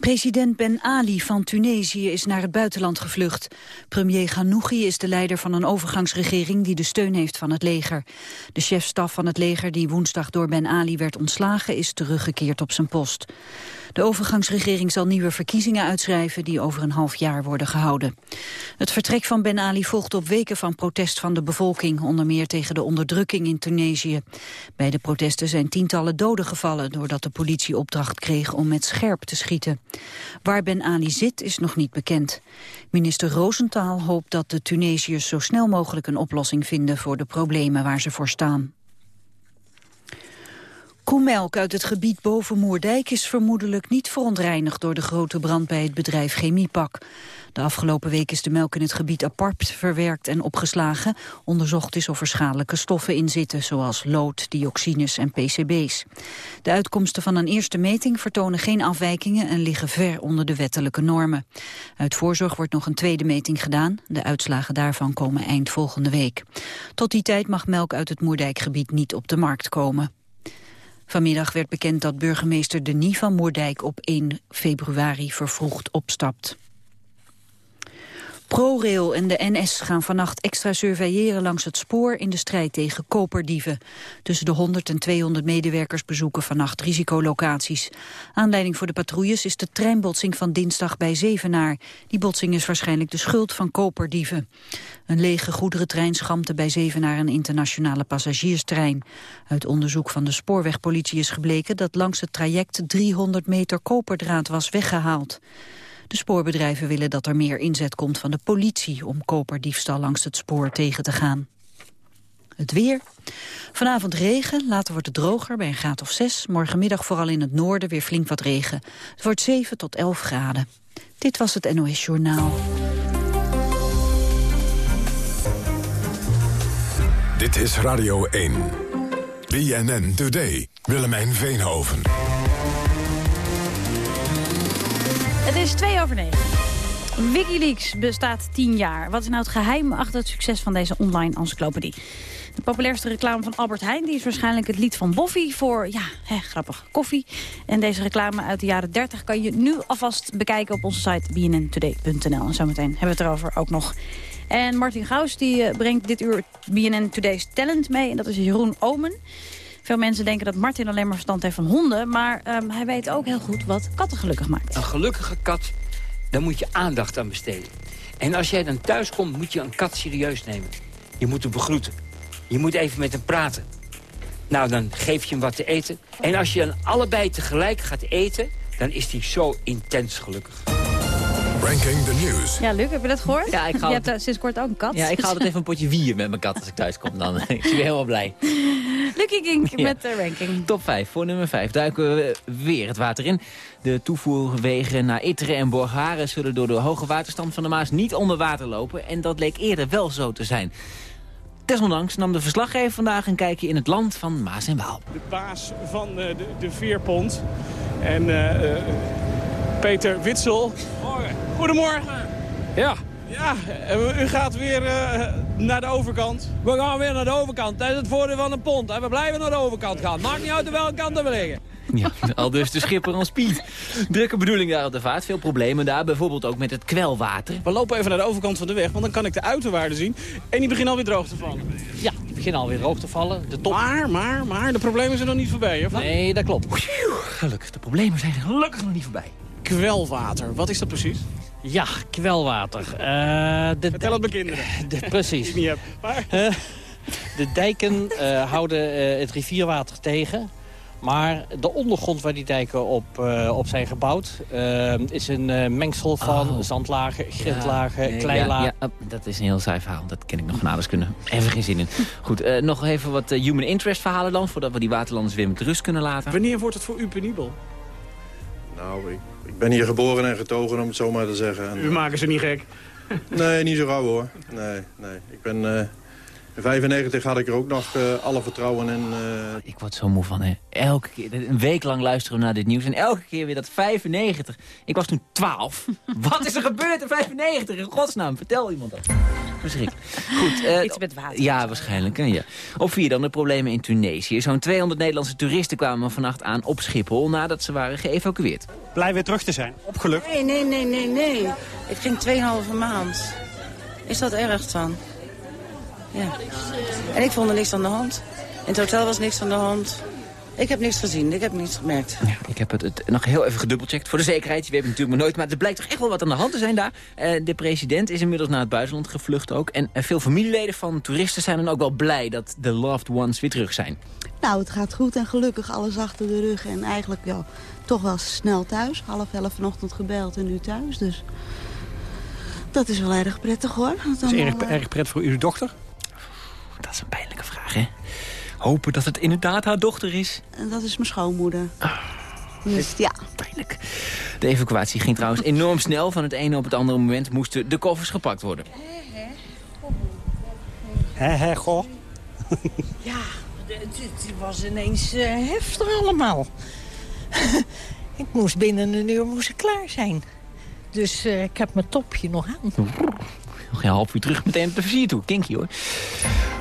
President Ben Ali van Tunesië is naar het buitenland gevlucht. Premier Ghanouchi is de leider van een overgangsregering die de steun heeft van het leger. De chefstaf van het leger die woensdag door Ben Ali werd ontslagen is teruggekeerd op zijn post. De overgangsregering zal nieuwe verkiezingen uitschrijven die over een half jaar worden gehouden. Het vertrek van Ben Ali volgt op weken van protest van de bevolking, onder meer tegen de onderdrukking in Tunesië. Bij de protesten zijn tientallen doden gevallen doordat de politie opdracht kreeg om met scherp te schieten. Waar Ben Ali zit is nog niet bekend. Minister Roosentaal hoopt dat de Tunesiërs zo snel mogelijk een oplossing vinden voor de problemen waar ze voor staan. Koemelk uit het gebied boven Moerdijk is vermoedelijk niet verontreinigd door de grote brand bij het bedrijf Chemiepak. De afgelopen week is de melk in het gebied apart verwerkt en opgeslagen. Onderzocht is of er schadelijke stoffen in zitten, zoals lood, dioxines en PCB's. De uitkomsten van een eerste meting vertonen geen afwijkingen en liggen ver onder de wettelijke normen. Uit voorzorg wordt nog een tweede meting gedaan. De uitslagen daarvan komen eind volgende week. Tot die tijd mag melk uit het Moerdijkgebied niet op de markt komen. Vanmiddag werd bekend dat burgemeester Denis van Moerdijk op 1 februari vervroegd opstapt. ProRail en de NS gaan vannacht extra surveilleren langs het spoor in de strijd tegen koperdieven. Tussen de 100 en 200 medewerkers bezoeken vannacht risicolocaties. Aanleiding voor de patrouilles is de treinbotsing van dinsdag bij Zevenaar. Die botsing is waarschijnlijk de schuld van koperdieven. Een lege goederentrein schampte bij Zevenaar een internationale passagierstrein. Uit onderzoek van de spoorwegpolitie is gebleken dat langs het traject 300 meter koperdraad was weggehaald. De spoorbedrijven willen dat er meer inzet komt van de politie om koperdiefstal langs het spoor tegen te gaan. Het weer. Vanavond regen, later wordt het droger bij een graad of 6. Morgenmiddag vooral in het noorden weer flink wat regen. Het wordt 7 tot 11 graden. Dit was het NOS Journaal. Dit is Radio 1. BNN Today. Willemijn Veenhoven. Het is twee over negen. Wikileaks bestaat tien jaar. Wat is nou het geheim achter het succes van deze online encyclopedie? De populairste reclame van Albert Heijn die is waarschijnlijk het lied van Boffy voor, ja, hè, grappig, koffie. En deze reclame uit de jaren 30 kan je nu alvast bekijken op onze site bnntoday.nl. En zometeen hebben we het erover ook nog. En Martin Gaus die eh, brengt dit uur BNN Today's Talent mee. En dat is Jeroen Omen. Veel mensen denken dat Martin alleen maar verstand heeft van honden... maar um, hij weet ook heel goed wat katten gelukkig maakt. Een gelukkige kat, daar moet je aandacht aan besteden. En als jij dan thuis komt, moet je een kat serieus nemen. Je moet hem begroeten. Je moet even met hem praten. Nou, dan geef je hem wat te eten. En als je dan allebei tegelijk gaat eten... dan is hij zo intens gelukkig. Ranking the News. Ja, Luc, heb je dat gehoord? Ja, ik ga je hebt uh, sinds kort ook een kat. Ja, ik ga altijd even een potje wier met mijn kat als ik thuis kom. Dan ik ben helemaal blij. Lucky Kink met de ranking. Top 5. Voor nummer 5 duiken we weer het water in. De toevoerwegen naar Itteren en Borgharen zullen door de hoge waterstand van de Maas niet onder water lopen. En dat leek eerder wel zo te zijn. Desondanks nam de verslaggever vandaag een kijkje in het land van Maas en Waal. De baas van de, de, de Veerpont. En uh, Peter Witsel. Morgen. Goedemorgen. Ja. Ja, u gaat weer uh, naar de overkant. We gaan weer naar de overkant. Dat is het voordeel van een pont. En we blijven naar de overkant gaan. Maakt niet uit welke kant we liggen. Ja, al dus de schipper on speed. Drukke bedoeling daar op de vaart. Veel problemen daar. Bijvoorbeeld ook met het kwelwater. We lopen even naar de overkant van de weg. Want dan kan ik de uiterwaarden zien. En die beginnen alweer droog te vallen. Ja, die beginnen alweer droog te vallen. De top... Maar, maar, maar, de problemen zijn nog niet voorbij. Of? Nee, dat klopt. Gelukkig, de problemen zijn gelukkig nog niet voorbij. Kwelwater, wat is dat precies? Ja, kwelwater. Uh, de Vertel het mijn kinderen. De, precies. niet heb. Maar... Uh, de dijken uh, houden het rivierwater tegen. Maar de ondergrond waar die dijken op, op zijn gebouwd... is een mengsel van oh. zandlagen, grindlagen, ja, nee, kleilagen. Ja, ja, dat is een heel saai verhaal. Dat ken ik nog van alles kunnen. Even geen zin in. Goed, nog even wat human interest verhalen dan... voordat we die waterlanders weer met rust kunnen laten. Wanneer wordt het voor u penibel? Nou, ik, ik, ben hier geboren en getogen, om het zo maar te zeggen. En, U maken ze niet gek? nee, niet zo gauw hoor. Nee, nee. Ik ben, uh, In 95 had ik er ook nog eh, alle vertrouwen in. eh, Ik word zo moe van, hè. Elke keer, een week lang luisteren we naar dit nieuws. En elke keer weer dat 95. Ik was toen 12. Wat is er gebeurd in 95? In godsnaam, vertel iemand dat. Verschrikkelijk. Goed. eh, Iets met water. Ja, waarschijnlijk. hè, Ja. Op vier dan de problemen in Tunesië. Zo'n 200 Nederlandse toeristen kwamen vannacht aan op Schiphol... nadat ze waren geëvacueerd. Blij weer terug te zijn. Opgelucht. Nee, nee, nee, nee, nee. Ik ging 2,5 maand. Is dat erg dan? Ja. En ik vond er niks aan de hand. In het hotel was niks aan de hand. Ik heb niks gezien, ik heb niets gemerkt. Ja, ik heb het, het nog heel even gedubbelcheckt voor de zekerheid. Je weet het natuurlijk maar nooit, maar er blijkt toch echt wel wat aan de hand te zijn daar. Eh, de president is inmiddels naar het buitenland gevlucht ook. En eh, veel familieleden van toeristen zijn dan ook wel blij dat de loved ones weer terug zijn. Nou, het gaat goed en gelukkig alles achter de rug. En eigenlijk ja, toch wel snel thuis. Half elf vanochtend gebeld en nu thuis. Dus dat is wel erg prettig hoor. Dat is erg, eh, erg prettig voor uw dochter. Dat is een pijnlijke vraag, hè? Hopen dat het inderdaad haar dochter is. En dat is mijn schoonmoeder. Dus ja, Pijnlijk. De evacuatie ging trouwens enorm snel. Van het ene op het andere moment moesten de koffers gepakt worden. Hé, hé, goh. Ja, het, was ineens eh, heftig allemaal. ik moest binnen een uur moest ik klaar zijn. Dus eh, ik heb mijn topje nog aan. Nog een half uur terug meteen op de vizier toe. Kinky hoor.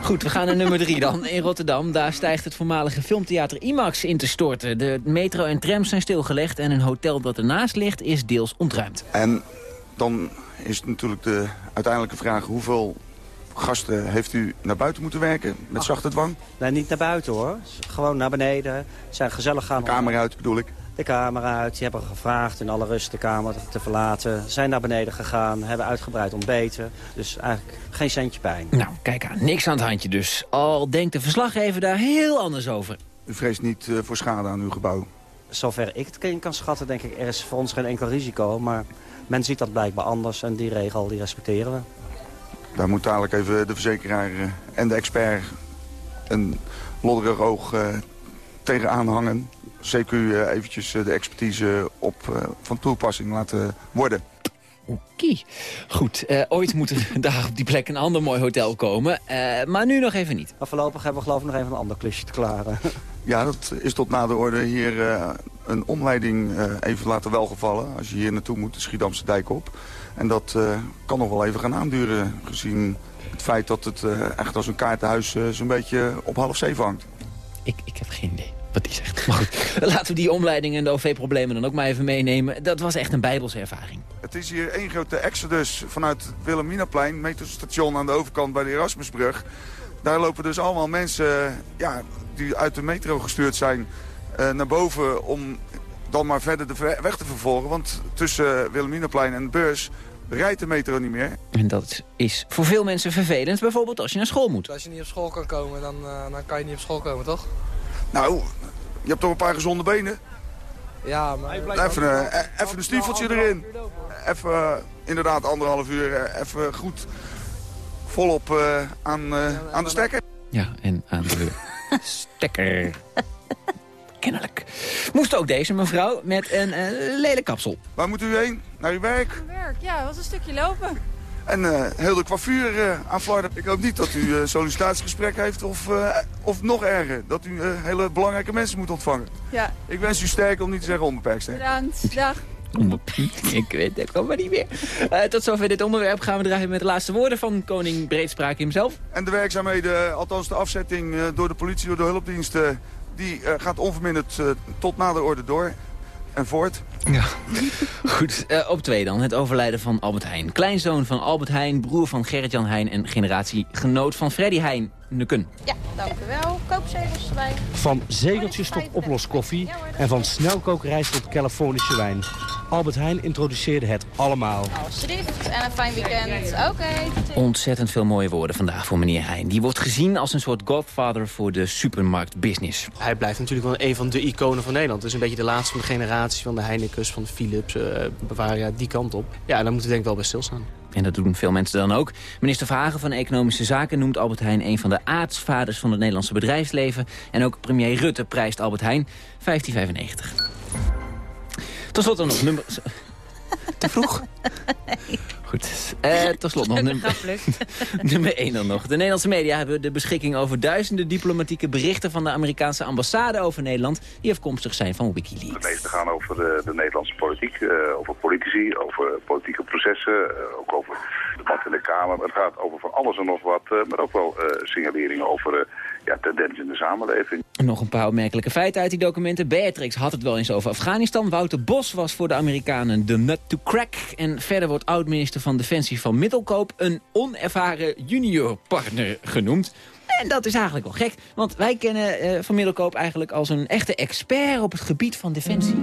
Goed, we gaan naar nummer drie dan. In Rotterdam, daar stijgt het voormalige filmtheater IMAX in te storten. De metro en trams zijn stilgelegd en een hotel dat ernaast ligt is deels ontruimd. En dan is het natuurlijk de uiteindelijke vraag... hoeveel gasten heeft u naar buiten moeten werken met zachte dwang? Nee, niet naar buiten hoor. Gewoon naar beneden. Zijn gezellig gaan. De kamer uit bedoel ik. De kamer uit. Die hebben gevraagd in alle rust de kamer te verlaten. Zijn naar beneden gegaan. Hebben uitgebreid ontbeten. Dus eigenlijk geen centje pijn. Nou, kijk aan. Niks aan het handje dus. Al denkt de verslaggever daar heel anders over. U vreest niet eh, voor schade aan uw gebouw. Zover ik het kan- kan schatten, denk ik, er is voor ons geen enkel risico. Maar men ziet dat blijkbaar anders en die regel die respecteren we. Daar moet dadelijk even de verzekeraar eh, en de expert... een lodderig oog eh, tegenaan hangen. CQ eh, eventjes eh, de expertise op eh, van toepassing laten worden. Oké. Goed, eh, ooit moet er daar op die plek een ander mooi hotel komen. eh, maar nu nog even niet. Maar voorlopig hebben we geloof ik nog even een ander klusje te klaren. Ja, dat is tot na de orde hier eh, een omleiding eh, even laten welgevallen. Als je hier naartoe moet, de Schiedamse dijk op. En dat eh, kan nog wel even gaan aanduren, gezien het feit dat het eh, echt als een kaartenhuis zo'n beetje op half zeven hangt. Ik, ik heb geen idee wat die zegt. Maar goed, laten we die omleiding en de OV-problemen dan ook maar even meenemen. Dat was echt een bijbelse ervaring. Het is hier één grote exodus vanuit Wilhelminaplein, metrostation aan de overkant bij de Erasmusbrug. Daar lopen dus allemaal mensen ja, die uit de metro gestuurd zijn eh, naar boven om dan maar verder de weg te vervolgen. Want tussen Wilhelminaplein en de beurs rijdt de metro niet meer. En dat is voor veel mensen vervelend, bijvoorbeeld als je naar school moet. Als je niet op school kan komen, dan, eh, dan kan je niet op school komen, toch? Nou, je hebt toch een paar gezonde benen? Ja, maar... Even, eh, even een stiefeltje erin. Even, eh, inderdaad, anderhalf uur. eh, even goed volop eh, aan, eh, aan de stekker. Ja, en aan de stekker. Kennelijk. Moest ook deze mevrouw met een eh, lelijk kapsel. Waar moet u heen? Naar uw werk? Werk, ja, wat een stukje lopen. En eh, heel de coiffure eh, aan Florida. Ik hoop niet dat u een sollicitatiegesprek heeft of, eh, of nog erger. Dat u eh, hele belangrijke mensen moet ontvangen. Ja, Ik wens u sterk om niet te zeggen onbeperkt sterk. bedankt. Dag. Ik weet het maar niet meer. Tot zover dit onderwerp gaan we draaien met de laatste woorden van koning Breedspraak hemzelf. En de werkzaamheden, althans de afzetting eh, door de politie, door de hulpdiensten... die eh, gaat onverminderd eh, tot na de orde door en voort. Ja. Goed, eh, op twee dan. Het overlijden van Albert Heijn. Kleinzoon van Albert Heijn, broer van Gerrit-Jan Heijn... en generatiegenoot van Freddy Heijn, Nukken. Ja, dank u wel. Koopzegels erbij. Van zegeltjes tot oploskoffie en van snelkokerijs tot Californische wijn. Albert Heijn introduceerde het allemaal. Alsjeblieft en een fijn weekend. Oké. Ontzettend veel mooie woorden vandaag voor meneer Heijn. Die wordt gezien als een soort godfather voor de supermarktbusiness. Hij blijft natuurlijk wel een van de iconen van Nederland. Het is een beetje de laatste van de generatie van de Van Philips, eh Bavaria, die kant op. Ja, daar moeten we denk ik wel bij stilstaan. En dat doen veel mensen dan ook. Minister Verhagen van Economische Zaken noemt Albert Heijn... een van de aartsvaders van het Nederlandse bedrijfsleven. En ook premier Rutte prijst Albert Heijn 1595. Tot slot dan nog nummer... Te vroeg? Goed. Eh, tot slot nog nummer, nummer 1 dan nog. De Nederlandse media hebben de beschikking over duizenden diplomatieke berichten van de Amerikaanse ambassade over Nederland die afkomstig zijn van Wikileaks. De meeste gaan over de, de Nederlandse politiek, uh, over politici, over politieke processen, uh, ook over debat in de Kamer. Het gaat over van alles en nog wat, uh, maar ook wel signaleringen over ja, tendensen in de samenleving. Nog een paar opmerkelijke feiten uit die documenten. Beatrix had het wel eens over Afghanistan. Wouter Bos was voor de Amerikanen de nut to crack. En verder wordt oud-minister van Defensie van Middelkoop... een onervaren junior partner genoemd. En dat is eigenlijk wel gek, want wij kennen uh, Van Middelkoop eigenlijk als een echte expert op het gebied van defensie.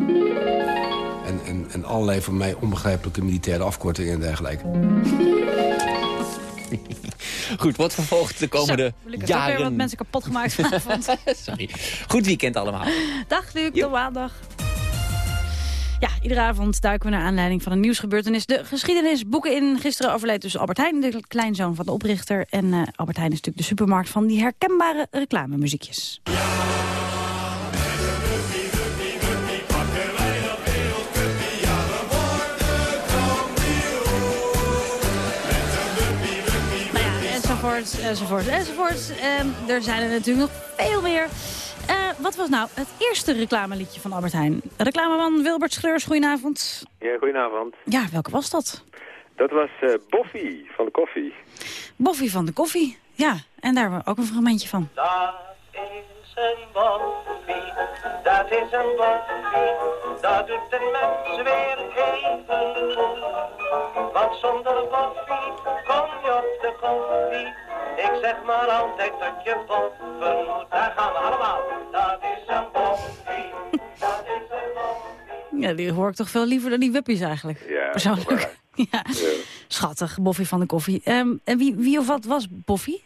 En, en, en allerlei voor mij onbegrijpelijke militaire afkortingen en dergelijke. Goed, wat vervolgt de komende Zo, ik jaren? heb weer wat mensen kapot gemaakt vanavond. Sorry. Goed weekend allemaal. Dag Luc, tot maandag. Ja, iedere avond duiken we naar aanleiding van een nieuwsgebeurtenis. De geschiedenis boeken in. Gisteren overleed dus Albert Heijn, de kleinzoon van de oprichter. En uh, Albert Heijn is natuurlijk de supermarkt van die herkenbare reclamemuziekjes. Enzovoort, enzovoort, enzovoort. Um, er zijn er natuurlijk nog veel meer. Uh, wat was nou het eerste reclameliedje van Albert Heijn? Reclameman Wilbert Schreurs, goedenavond. Ja, goedenavond. Ja, welke was dat? Dat was uh, Boffy van de koffie. Boffy van de koffie, ja. En daar hebben we ook een fragmentje van. Dat is een boffie, dat is een boffie. Dat doet de mens weer even goed. Want zonder boffie koffie. Ik zeg maar altijd dat je boffen moet. Daar gaan we allemaal. Dat is een boffie. Dat is een boffie. Ja, die hoor ik toch veel liever dan die wuppies eigenlijk. Ja, persoonlijk. Ja. ja. Schattig, Boffy van de koffie. Um, en wie, wie of wat was Boffy?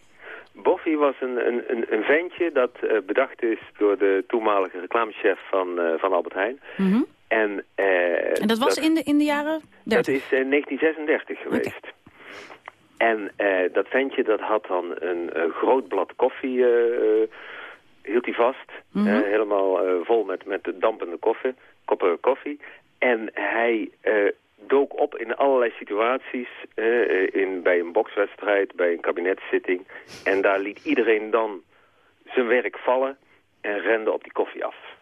Boffy was een, een, een, een ventje dat uh, bedacht is door de toenmalige reclamechef van, uh, van Albert Heijn. Mm -hmm. en, uh, en dat was dat, in, de, in de jaren 30? Dat is 1936 geweest. Okay. En uh, dat ventje dat had dan een uh, groot blad koffie, uh, hield hij vast. Mm -hmm. helemaal vol met, met dampende koffie, koppen koffie. En hij dook op in allerlei situaties. in, bij een bokswedstrijd, bij een kabinetszitting. En daar liet iedereen dan zijn werk vallen en rende op die koffie af.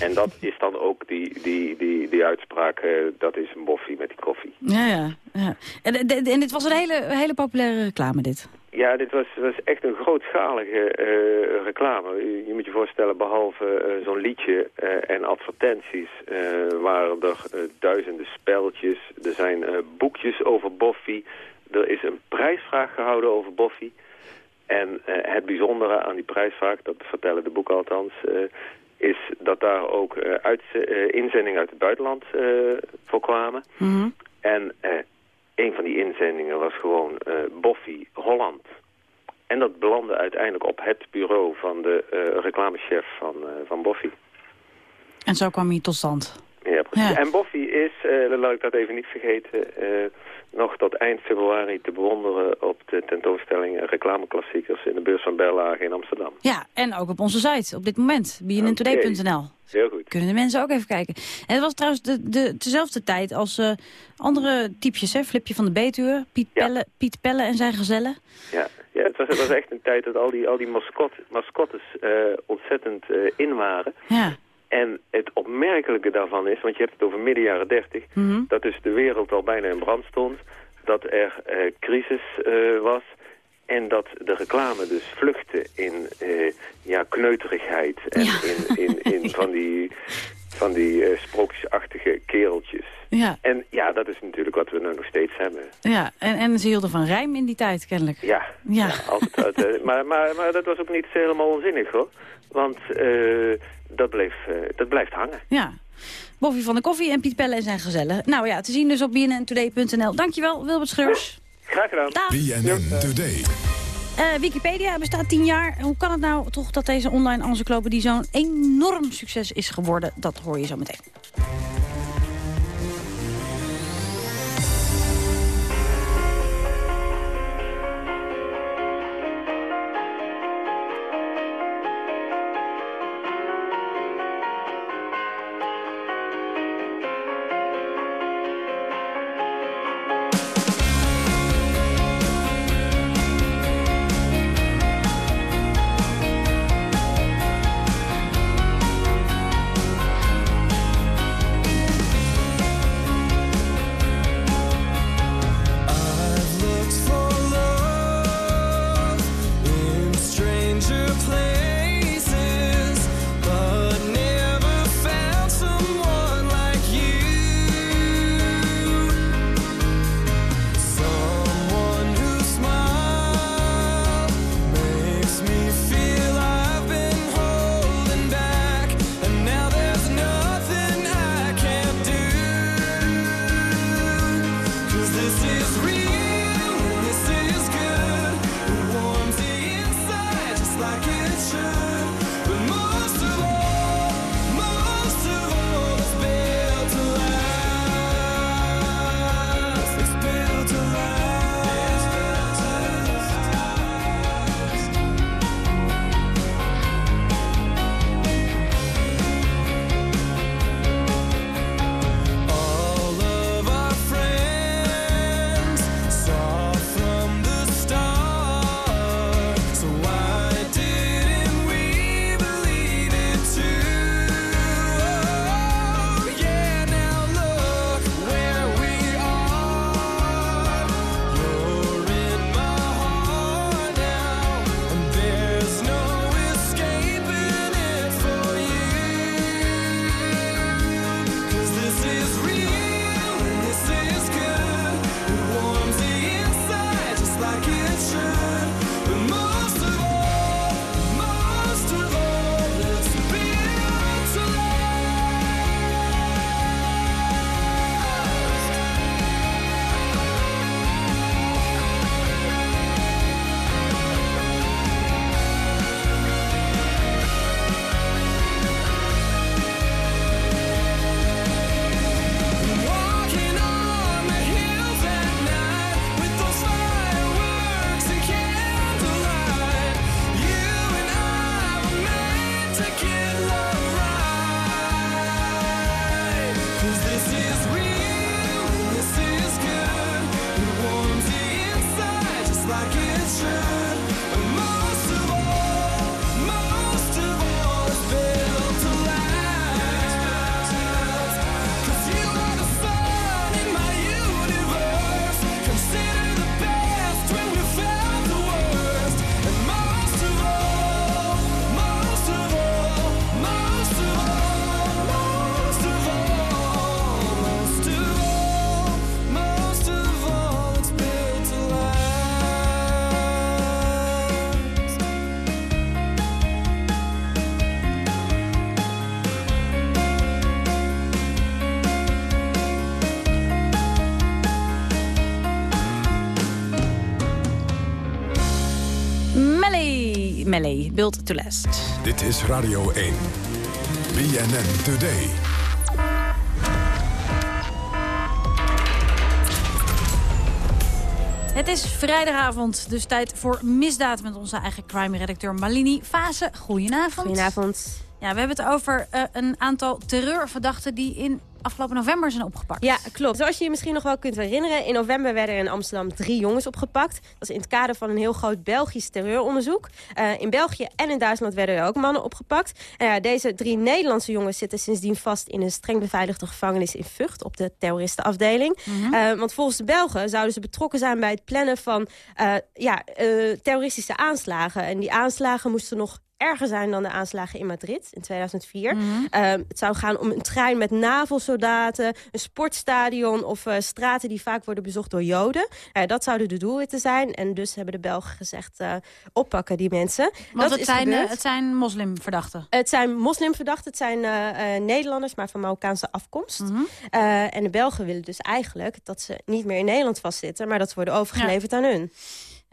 En dat is dan ook die, die, die, die uitspraak, uh, dat is een boffie met die koffie. Ja, ja. ja. En, en dit was een hele, hele populaire reclame, dit? Ja, dit was, was echt een grootschalige uh, reclame. Je, je moet je voorstellen, behalve uh, zo'n liedje en advertenties... waren er duizenden speltjes. Er zijn boekjes over boffie. Er is een prijsvraag gehouden over boffie. En het bijzondere aan die prijsvraag, dat vertellen de boeken althans is dat daar ook uh, uit, uh, inzendingen uit het buitenland uh, voor kwamen. Mm -hmm. En een van die inzendingen was gewoon Boffy Holland. En dat belandde uiteindelijk op het bureau van de reclamechef van, van Boffy. En zo kwam hij tot stand? Ja, precies. Ja. En Boffy is, laat ik dat even niet vergeten, nog tot eind februari te bewonderen op de tentoonstelling reclameklassiekers in de beurs van Berlage in Amsterdam. Ja, en ook op onze site op dit moment, bnntoday.nl. Heel goed. Kunnen de mensen ook even kijken. En het was trouwens de, de, dezelfde tijd als uh, andere typjes, hè? Flipje van de Betuwe, Piet, ja. Pelle, Piet Pelle en zijn gezellen. Ja, ja het, was, het was echt een tijd dat al die, al die mascot, mascottes uh, ontzettend uh, in waren. Ja. En het opmerkelijke daarvan is, want je hebt het over midden jaren 30, mm -hmm. dat dus de wereld al bijna in brand stond, dat er uh, crisis uh, was en dat de reclame dus vluchtte in uh, ja, kneuterigheid en ja. in, in, in van die, van die sprookjesachtige kereltjes. Ja. En ja, dat is natuurlijk wat we nu nog steeds hebben. Ja, en, en ze hielden van rijm in die tijd, kennelijk. Ja, ja. ja altijd, altijd, maar, maar, maar dat was ook niet helemaal onzinnig, hoor. Want uh, dat, bleef, uh, dat blijft hangen. Ja. Boffie van de Koffie en Piet Pelle en zijn gezellen. Nou ja, te zien dus op bnntoday.nl. Dankjewel, Wilbert Scheurs. Graag gedaan. Dag. BNN Today. Uh, Wikipedia bestaat tien jaar. Hoe kan het nou toch dat deze online encyclopedie zo'n enorm succes is geworden? Dat hoor je zo meteen. Melly, Built to Last. Dit is Radio 1. BNN Today. Het is vrijdagavond, dus tijd voor misdaad met onze eigen crime-redacteur Malini Fase. Goedenavond. Goedenavond. Ja, we hebben het over uh, een aantal terreurverdachten die in afgelopen november zijn opgepakt. Ja, klopt. Zoals je je misschien nog wel kunt herinneren... in november werden er in Amsterdam drie jongens opgepakt. Dat is in het kader van een heel groot Belgisch terreuronderzoek. Uh, in België en in Duitsland werden er ook mannen opgepakt. Uh, deze drie Nederlandse jongens zitten sindsdien vast... in een streng beveiligde gevangenis in Vught op de terroristenafdeling. Mm -hmm. uh, want volgens de Belgen zouden ze betrokken zijn bij het plannen van ja, terroristische aanslagen. En die aanslagen moesten nog erger zijn dan de aanslagen in Madrid in 2004. Mm -hmm. uh, het zou gaan om een trein met navelsoldaten, een sportstadion of uh, straten die vaak worden bezocht door Joden. Uh, dat zouden de doelwitten zijn. En dus hebben de Belgen gezegd oppakken die mensen. Want dat het, zijn, het zijn moslimverdachten? Het zijn moslimverdachten. Het zijn Nederlanders, maar van Marokkaanse afkomst. Mm -hmm. en de Belgen willen dus eigenlijk dat ze niet meer in Nederland vastzitten, maar dat ze worden overgeleverd ja. aan hun.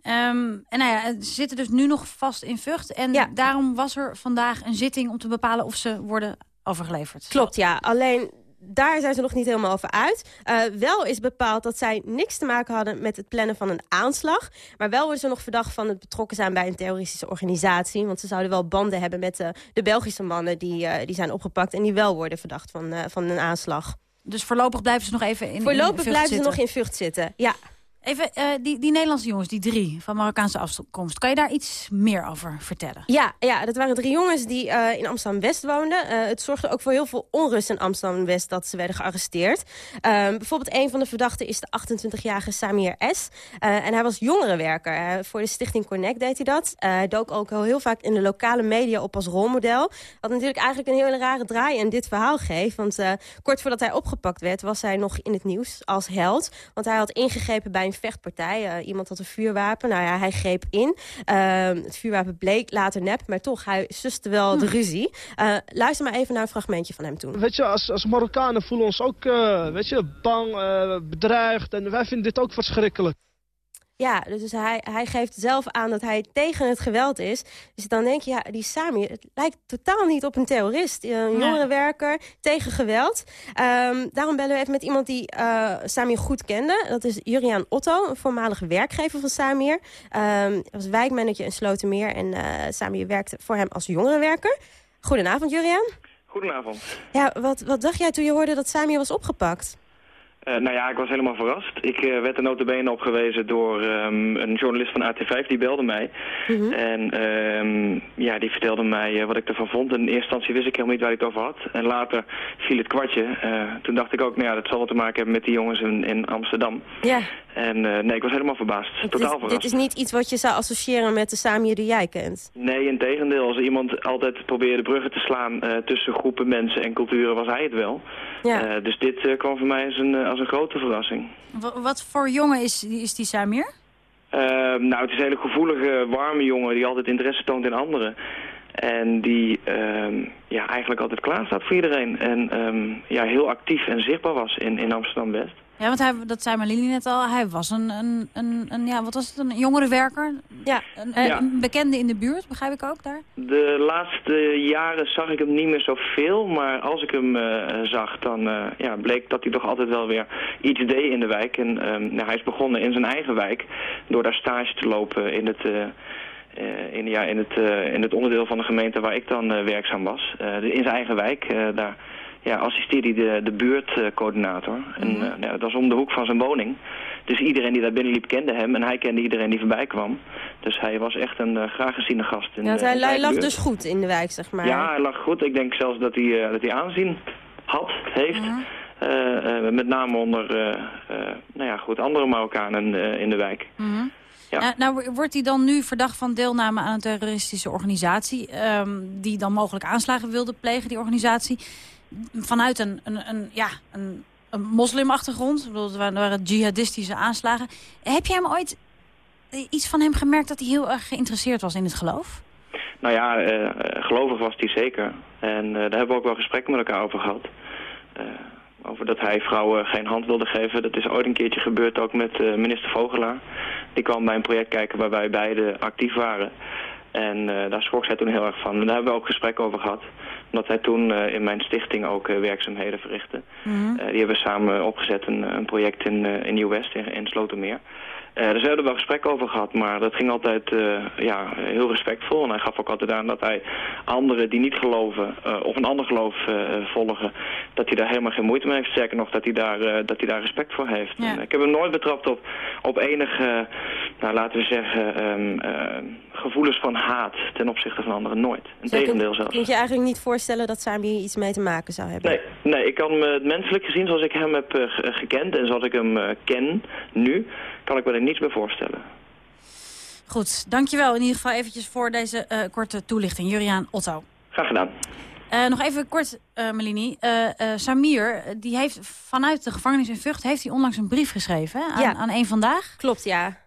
Um, en nou ja, ze zitten dus nu nog vast in Vught. En ja. daarom was er vandaag een zitting om te bepalen of ze worden overgeleverd. Klopt, ja. Alleen daar zijn ze nog niet helemaal over uit. Uh, wel is bepaald dat zij niks te maken hadden met het plannen van een aanslag. Maar wel worden ze nog verdacht van het betrokken zijn bij een terroristische organisatie. Want ze zouden wel banden hebben met de, de Belgische mannen die, uh, die zijn opgepakt... en die wel worden verdacht van, van een aanslag. Dus voorlopig blijven ze nog even in Voorlopig in blijven zitten. ze nog in Vught zitten, ja. Even, uh, die, die Nederlandse jongens, die drie van Marokkaanse afkomst. Kan je daar iets meer over vertellen? Ja, ja dat waren drie jongens die uh, in Amsterdam-West woonden. Uh, het zorgde ook voor heel veel onrust in Amsterdam-West dat ze werden gearresteerd. bijvoorbeeld een van de verdachten is de 28-jarige Samir S. en hij was jongerenwerker. voor de stichting Connect deed hij dat. hij dook ook heel vaak in de lokale media op als rolmodel. Wat natuurlijk eigenlijk een hele rare draai in dit verhaal geeft. Want kort voordat hij opgepakt werd, was hij nog in het nieuws als held. Want hij had ingegrepen bij een vechtpartij. Uh, iemand had een vuurwapen. Nou ja, hij greep in. Uh, het vuurwapen bleek later nep, maar toch, hij suste wel de ruzie. Uh, luister maar even naar een fragmentje van hem toen. Weet je, als, als Marokkanen voelen ons ook, weet je, bang, bedreigd. En wij vinden dit ook verschrikkelijk. Ja, dus hij, hij geeft zelf aan dat hij tegen het geweld is. Dus dan denk je, ja, die Samir, het lijkt totaal niet op een terrorist. Een jongerenwerker tegen geweld. Um, daarom bellen we even met iemand die uh, Samir goed kende. Dat is Juriaan Otto, een voormalige werkgever van Samir. Um, hij was wijkmanager in Slotermeer en uh, Samir werkte voor hem als jongerenwerker. Goedenavond, Juriaan. Goedenavond. Ja, wat, wat dacht jij toen je hoorde dat Samir was opgepakt? Uh, nou ja, ik was helemaal verrast. Ik uh, werd er notabene op gewezen door um, een journalist van AT5, die belde mij. Mm -hmm. En um, ja, die vertelde mij uh, wat ik ervan vond. In eerste instantie wist ik helemaal niet waar hij het over had. En later viel het kwartje. toen dacht ik ook, nou ja, dat zal wat te maken hebben met die jongens in, in Amsterdam. Ja. En nee, ik was helemaal verbaasd. Het Totaal is, verrast. Dit is niet iets wat je zou associëren met de Samir die jij kent? Nee, in tegendeel. Als iemand altijd probeerde bruggen te slaan tussen groepen mensen en culturen, was hij het wel. Ja. dus dit kwam voor mij als een, als een grote verrassing. Wat, wat voor jongen is, is die Samir? Uh, nou, het is een hele gevoelige, warme jongen die altijd interesse toont in anderen. En die uh, ja, eigenlijk altijd klaar staat voor iedereen. En um, ja, heel actief en zichtbaar was in, in Amsterdam-West. Ja, want hij, dat zei Marlini net al. Hij was een, een, een, een, ja, wat was het, een jongerenwerker. Ja. Een, ja. een bekende in de buurt, begrijp ik ook daar? De laatste jaren zag ik hem niet meer zoveel. Maar als ik hem uh, zag, dan uh, ja, bleek dat hij toch altijd wel weer iets deed in de wijk. En um, nou, hij is begonnen in zijn eigen wijk. Door daar stage te lopen in het... Uh, uh, in, ja, in, het, uh, in het onderdeel van de gemeente waar ik dan uh, werkzaam was. in zijn eigen wijk, daar ja, assisteerde hij de, de buurtcoördinator. Mm -hmm. En ja, dat was om de hoek van zijn woning. Dus iedereen die daar binnenliep kende hem en hij kende iedereen die voorbij kwam. Dus hij was echt een graag geziene gast. In, ja, hij, hij lag dus goed in de wijk, zeg maar. Ja, hij lag goed. Ik denk zelfs dat hij, dat hij aanzien had, heeft. Uh, uh, met name onder uh, nou ja, goed, andere Marokkanen in de wijk. -hmm. Ja. Nou, nou, wordt hij dan nu verdacht van deelname aan een terroristische organisatie... Um, die dan mogelijk aanslagen wilde plegen, die organisatie... vanuit een, een, een ja, een, een moslimachtergrond. Het waren, jihadistische aanslagen. Heb jij hem ooit iets van hem gemerkt dat hij heel erg geïnteresseerd was in het geloof? Nou ja, uh, gelovig was hij zeker. En daar hebben we ook wel gesprekken met elkaar over gehad. Over dat hij vrouwen geen hand wilde geven. Dat is ooit een keertje gebeurd ook met minister Vogelaar. Die kwam bij een project kijken waar wij beiden actief waren. En eh, daar schrok zij toen heel erg van. En daar hebben we ook gesprek over gehad. Omdat hij toen eh, in mijn stichting ook eh, werkzaamheden verrichtte. Mhm. Eh, die hebben we samen opgezet, een, een project in, in Nieuw-West, in, in Slotermeer. Eh, dus we hebben er wel gesprek over gehad, maar dat ging altijd eh, ja, heel respectvol. En hij gaf ook altijd aan dat hij anderen die niet geloven eh, of een ander geloof volgen, dat hij daar helemaal geen moeite mee heeft. Sterker nog, dat hij daar, eh, dat hij daar respect voor heeft. Ja. En ik heb hem nooit betrapt op, op enige, nou, laten we zeggen, ehm, eh, gevoelens van haat ten opzichte van anderen. Nooit. Integendeel zelfs. Kun je je eigenlijk niet voorstellen dat Sami hier iets mee te maken zou hebben? Nee, nee, ik kan me het menselijk gezien zoals ik hem heb ge- gekend en zoals ik hem ken nu, kan ik me er niets bij voorstellen. Goed, dankjewel in ieder geval eventjes voor deze eh, korte toelichting. Juriaan Otto. Graag gedaan. Eh, nog even kort, eh Melini. Eh, eh, Samir, die heeft vanuit de gevangenis in Vught... heeft hij onlangs een brief geschreven hè, aan, Ja. aan een vandaag. Klopt, ja.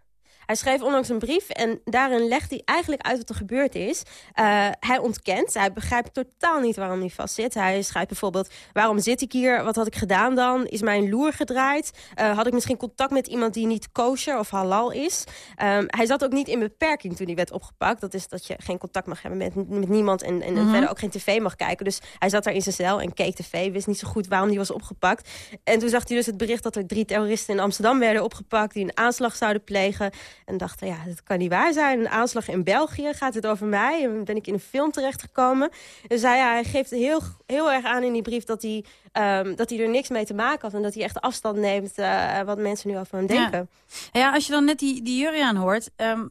Hij schreef onlangs een brief en daarin legt hij eigenlijk uit wat er gebeurd is. Eh, hij ontkent, hij begrijpt totaal niet waarom hij vastzit. Hij schrijft bijvoorbeeld, waarom zit ik hier? Wat had ik gedaan dan? Is mijn loer gedraaid? Eh, had ik misschien contact met iemand die niet kosher of halal is? Ehm, hij zat ook niet in beperking toen hij werd opgepakt. Dat is dat je geen contact mag hebben met, met niemand en, en Mhm. verder ook geen tv mag kijken. Dus hij zat daar in zijn cel en keek tv, wist niet zo goed waarom hij was opgepakt. En toen zag hij dus het bericht dat er drie terroristen in Amsterdam werden opgepakt... die een aanslag zouden plegen. En dacht, ja, dat kan niet waar zijn. Een aanslag in België, gaat het over mij? En ben ik in een film terechtgekomen? Dus hij, ja, hij geeft heel, heel erg aan in die brief dat hij, ehm, dat hij er niks mee te maken had... en dat hij echt afstand neemt eh, wat mensen nu over hem denken. Ja, ja als je dan net die, die Juriaan hoort... ehm,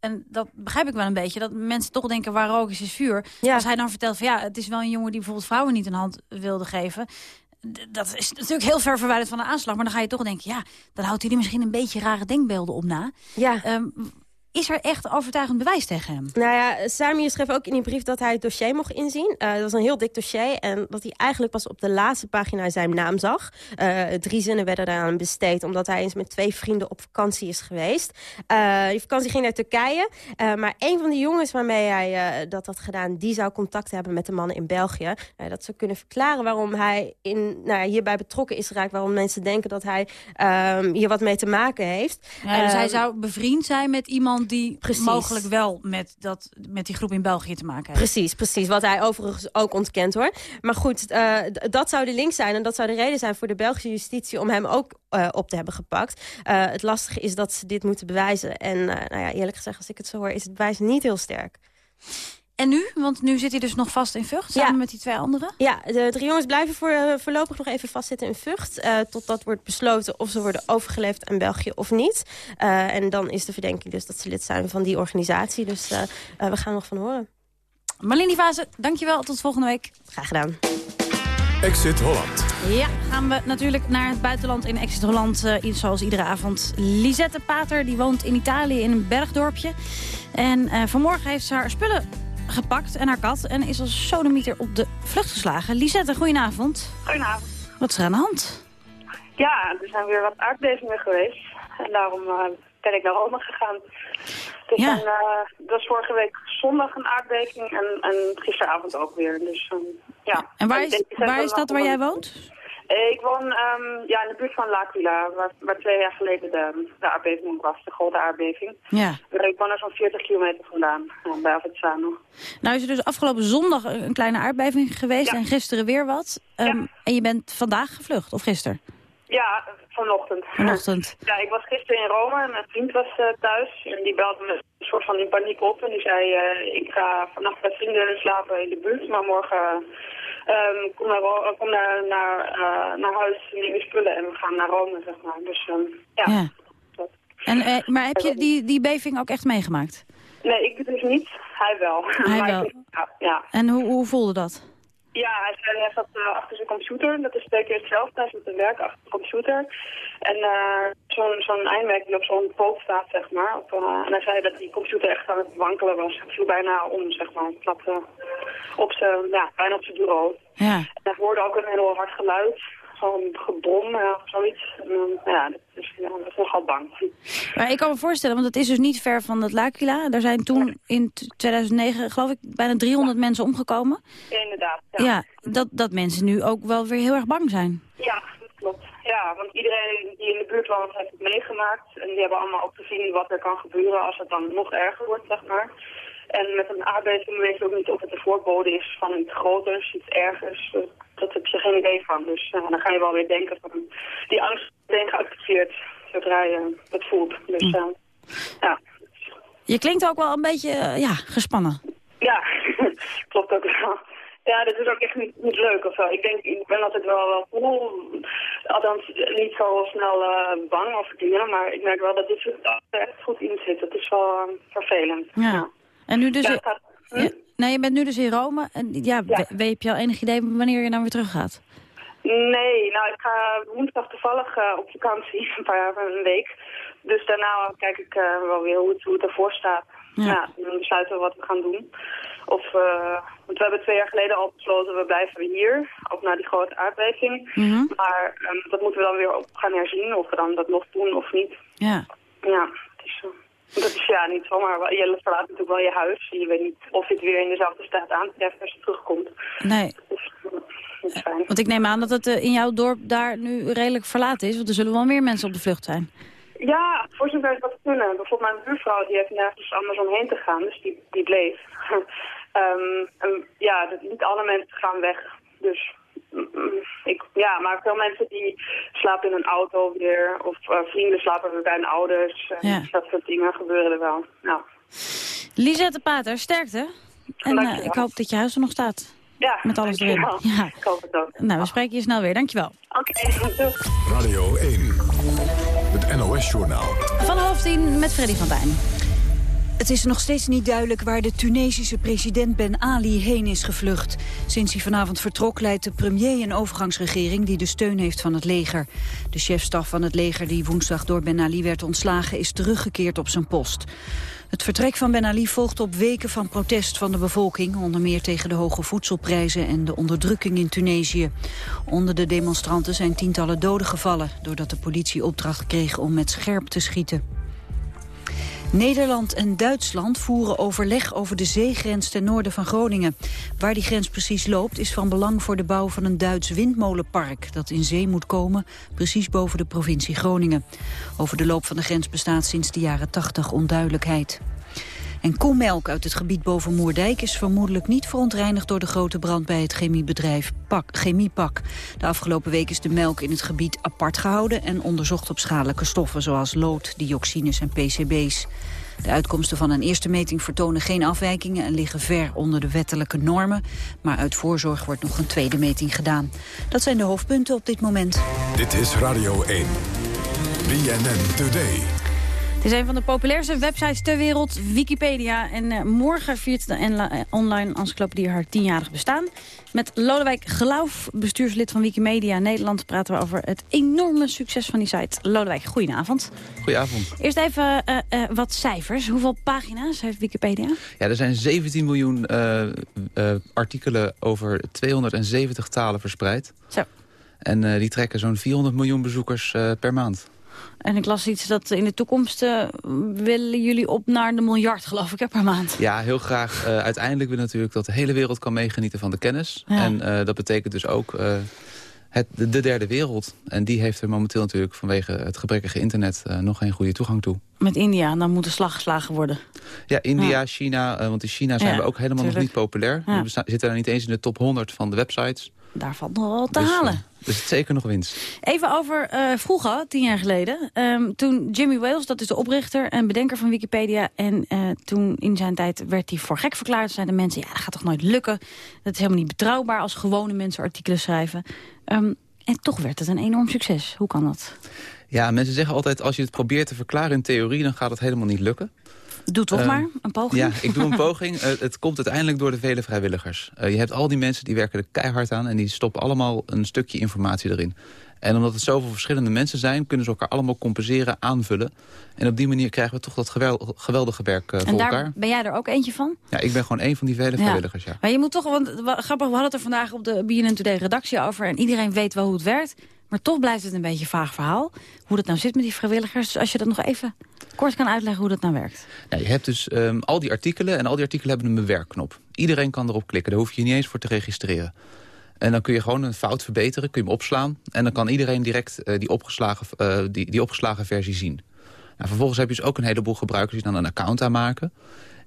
en dat begrijp ik wel een beetje, dat mensen toch denken waar rook is, is vuur. Als hij dan vertelt van ja, het is wel een jongen die bijvoorbeeld vrouwen niet een hand wilde geven. Dat is natuurlijk heel ver verwijderd van de aanslag. Maar dan ga je toch denken, ja, dan houdt hij er misschien een beetje rare denkbeelden op na. Ja. Ehm, is er echt overtuigend bewijs tegen hem? Nou ja, Samir schreef ook in die brief dat hij het dossier mocht inzien. Eh, dat was een heel dik dossier. En dat hij eigenlijk pas op de laatste pagina zijn naam zag. Eh, drie zinnen werden daaraan besteed. Omdat hij eens met twee vrienden op vakantie is geweest. Eh, die vakantie ging naar Turkije. Maar een van de jongens waarmee hij dat had gedaan... die zou contact hebben met de mannen in België. Eh, dat zou kunnen verklaren waarom hij in, nou, ja, hierbij betrokken is geraakt. Waarom mensen denken dat hij ehm, hier wat mee te maken heeft. Ja, dus hij Ehm, zou bevriend zijn met iemand die Precies. mogelijk wel met, dat, met die groep in België te maken heeft. Precies, precies. Wat hij overigens ook ontkent hoor. Maar goed, eh, dat zou de link zijn. En dat zou de reden zijn voor de Belgische justitie om hem ook eh, op te hebben gepakt. Eh, het lastige is dat ze dit moeten bewijzen. En nou ja, eerlijk gezegd, als ik het zo hoor, is het bewijs niet heel sterk. En nu? Want nu zit hij dus nog vast in Vught, samen Ja. met die twee anderen? Ja, de drie jongens blijven voor, eh, voorlopig nog even vastzitten in Vught. eh, totdat wordt besloten of ze worden overgeleverd aan België of niet. Eh, en dan is de verdenking dus dat ze lid zijn van die organisatie. Dus we gaan er nog van horen. Marlene Vazen, dankjewel. Tot volgende week. Graag gedaan. Exit Holland. Ja, gaan we natuurlijk naar het buitenland in Exit Holland, eh, i- zoals iedere avond. Lisette Pater, die woont in Italië in een bergdorpje. En eh, vanmorgen heeft ze haar spullen gepakt en haar kat... en is als sodemieter op de vlucht geslagen. Lisette, goedenavond. Goedenavond. Wat is er aan de hand? Ja, er zijn weer wat aardbevingen geweest. En daarom eh, ben ik naar Rome gegaan. Dus Ja. dat was vorige week zondag een aardbeving en, en gisteravond ook weer. Dus ehm, ja. En waar is, heb waar is dat waar jij woont? Eh, Ik woon ehm, ja, in de buurt van L'Aquila, waar, waar twee jaar geleden de, de aardbeving was, de grote aardbeving. Ja. Maar ik woon er zo'n 40 kilometer vandaan, bij Avezzano. Nou is er dus afgelopen zondag een kleine aardbeving geweest... en gisteren weer wat. Ehm, En je bent vandaag gevlucht, of gisteren? Ja, vanochtend. Vanochtend. Ja, ik was gisteren in Rome en mijn vriend was eh, thuis. En die belde me een soort van in paniek op. En die zei, eh, ik ga vannacht bij vrienden slapen in de buurt. Maar morgen kom, naar, kom naar, naar, eh, naar huis, nieuwe spullen. En we gaan naar Rome, zeg maar. Dus ehm, ja. Ja. En, eh, maar heb je die, die beving ook echt meegemaakt? Nee, ik dus niet. Hij wel. Hij wel. ik- ja. En hoe, hoe voelde dat? Ja, hij, zat eh, achter zijn computer. Dat is twee keer hetzelfde. Hij zit te werken achter de computer. En eh, zo'n zo'n eindwerk die op zo'n poot staat, zeg maar. Op, eh, en hij zei dat die computer echt aan het wankelen was. Hij viel bijna om, zeg maar. Het op zijn, ja, bijna op zijn bureau. Ja. En hij hoorde ook een heel hard geluid. Zo'n gebrom of zoiets. En, eh, ja, dat is, ja, dat is nogal bang. Maar ik kan me voorstellen, want het is dus niet ver van het L'Aquila. Er zijn toen in t- 2009, geloof ik, bijna 300 mensen omgekomen. Inderdaad. Ja. Ja, dat, dat mensen nu ook wel weer heel erg bang zijn. Ja, dat klopt. Ja, want iedereen die in de buurt woont heeft het meegemaakt. En die hebben allemaal ook gezien wat er kan gebeuren als het dan nog erger wordt, zeg maar. En met een aardbeving weet je ook niet of het een voorbode is van iets groters, iets ergers. Dat, dat heb je geen idee van. Dus uh, dan ga je wel weer denken van die angst meteen geactiveerd zodra je het voelt. Dus uh, ja. Je klinkt ook wel een beetje uh, ja, gespannen. Ja, klopt ook wel. Ja, dat is ook echt niet, niet leuk of zo. Ik denk, ik ben altijd wel, wel cool. Althans, niet zo snel uh, bang of dingen. Maar ik merk wel dat dit er echt goed in zit. Dat is wel uh, vervelend. Ja. ja. En nu dus... Ja, gaat, hm? ja, nee, je bent nu dus in Rome. En ja, ja. heb je al enig idee wanneer je dan weer terug gaat? Nee, nou ik ga woensdag toevallig uh, op vakantie. Een paar een week. Dus daarna kijk ik wel weer hoe het, hoe het ervoor staat. Ja. ja, dan besluiten we wat we gaan doen. Of, uh, want we hebben twee jaar geleden al besloten, we blijven hier, ook na die grote aardbeving. Mm -hmm. Maar um, dat moeten we dan weer op gaan herzien, of we dan dat nog doen of niet. Ja. Ja, dat is ja niet zomaar, je verlaat natuurlijk wel je huis. Je weet niet of je het weer in dezelfde staat aantreft als je terugkomt. Nee. Dus, dat is fijn. Want ik neem aan dat het uh, in jouw dorp daar nu redelijk verlaten is, want er zullen wel meer mensen op de vlucht zijn. Ja, voor zover het wat kunnen. Bijvoorbeeld mijn buurvrouw die heeft nergens anders omheen te gaan, dus die, die bleef. um, en ja, dat, niet alle mensen gaan weg. Dus ik, ja, maar veel mensen die slapen in een auto weer. Of uh, vrienden slapen weer bij hun ouders. Ja. Dat soort dingen gebeuren er wel. Nou. Lisette Pater, sterkte. En uh, ik hoop dat je huis er nog staat. Ja, Met alles erin. Ja. Ik hoop het ook. Nou, we spreken je snel weer. Dankjewel. Oké, okay, Radio 1. Het NOS-journaal. Van half tien met Freddy van Dijn. Het is nog steeds niet duidelijk waar de Tunesische president Ben Ali heen is gevlucht. Sinds hij vanavond vertrok leidt de premier een overgangsregering die de steun heeft van het leger. De chefstaf van het leger die woensdag door Ben Ali werd ontslagen is teruggekeerd op zijn post. Het vertrek van Ben Ali volgt op weken van protest van de bevolking... onder meer tegen de hoge voedselprijzen en de onderdrukking in Tunesië. Onder de demonstranten zijn tientallen doden gevallen... doordat de politie opdracht kreeg om met scherp te schieten. Nederland en Duitsland voeren overleg over de zeegrens ten noorden van Groningen. Waar die grens precies loopt is van belang voor de bouw van een Duits windmolenpark... dat in zee moet komen, precies boven de provincie Groningen. Over de loop van de grens bestaat sinds de jaren 80 onduidelijkheid. En koemelk uit het gebied boven Moerdijk is vermoedelijk niet verontreinigd door de grote brand bij het chemiebedrijf Pak, Chemiepak. De afgelopen week is de melk in het gebied apart gehouden en onderzocht op schadelijke stoffen zoals lood, dioxines en PCB's. De uitkomsten van een eerste meting vertonen geen afwijkingen en liggen ver onder de wettelijke normen. Maar uit voorzorg wordt nog een tweede meting gedaan. Dat zijn de hoofdpunten op dit moment. Dit is Radio 1. BNN Today. Is een van de populairste websites ter wereld, Wikipedia. En uh, morgen viert de online encyclopedie haar tienjarig bestaan. Met Lodewijk Geloof, bestuurslid van Wikimedia Nederland... praten we over het enorme succes van die site. Lodewijk, goedenavond. Goedenavond. Eerst even uh, wat cijfers. Hoeveel pagina's heeft Wikipedia? Ja, er zijn 17 miljoen artikelen over 270 talen verspreid. Zo. En die trekken zo'n 400 miljoen bezoekers per maand. En ik las iets dat in de toekomst uh, willen jullie op naar de miljard, geloof ik, per maand. Ja, heel graag. Uh, uiteindelijk willen natuurlijk dat de hele wereld kan meegenieten van de kennis. Ja. En uh, dat betekent dus ook het, de, de, derde wereld. En die heeft er momenteel natuurlijk vanwege het gebrekkige internet nog geen goede toegang toe. Met India, dan moet de slag geslagen worden. Ja, India, ja. China, want in China zijn ja, we ook helemaal tuurlijk. nog niet populair. We zitten daar niet eens in de top 100 van de websites. Daar valt nog wel te dus, halen. Dus het zeker nog winst. Even over uh, vroeger, tien jaar geleden. Um, toen Jimmy Wales, dat is de oprichter en bedenker van Wikipedia... en uh, toen in zijn tijd werd hij voor gek verklaard. Zeiden mensen, ja, dat gaat toch nooit lukken. Dat is helemaal niet betrouwbaar als gewone mensen artikelen schrijven. Um, en toch werd het een enorm succes. Hoe kan dat? Ja, mensen zeggen altijd, als je het probeert te verklaren in theorie... dan gaat het helemaal niet lukken. Doe toch uh, maar, een poging. Ja, ik doe een poging. Uh, het komt uiteindelijk door de vele vrijwilligers. Uh, je hebt al die mensen die werken er keihard aan... en die stoppen allemaal een stukje informatie erin. En omdat het zoveel verschillende mensen zijn... kunnen ze elkaar allemaal compenseren, aanvullen. En op die manier krijgen we toch dat gewel geweldige werk voor en daar elkaar. ben jij er ook eentje van? Ja, ik ben gewoon een van die vele vrijwilligers, ja. ja. Maar je moet toch, want grappig, we hadden het er vandaag op de BNN Today redactie over... en iedereen weet wel hoe het werkt... Maar toch blijft het een beetje een vaag verhaal. Hoe dat nou zit met die vrijwilligers. Dus als je dat nog even kort kan uitleggen hoe dat nou werkt. Nou, je hebt dus um, al die artikelen en al die artikelen hebben een bewerkknop. Iedereen kan erop klikken. Daar hoef je je niet eens voor te registreren. En dan kun je gewoon een fout verbeteren, kun je hem opslaan. En dan kan iedereen direct uh, die, opgeslagen, uh, die, die opgeslagen versie zien. Nou, vervolgens heb je dus ook een heleboel gebruikers die dan een account aanmaken.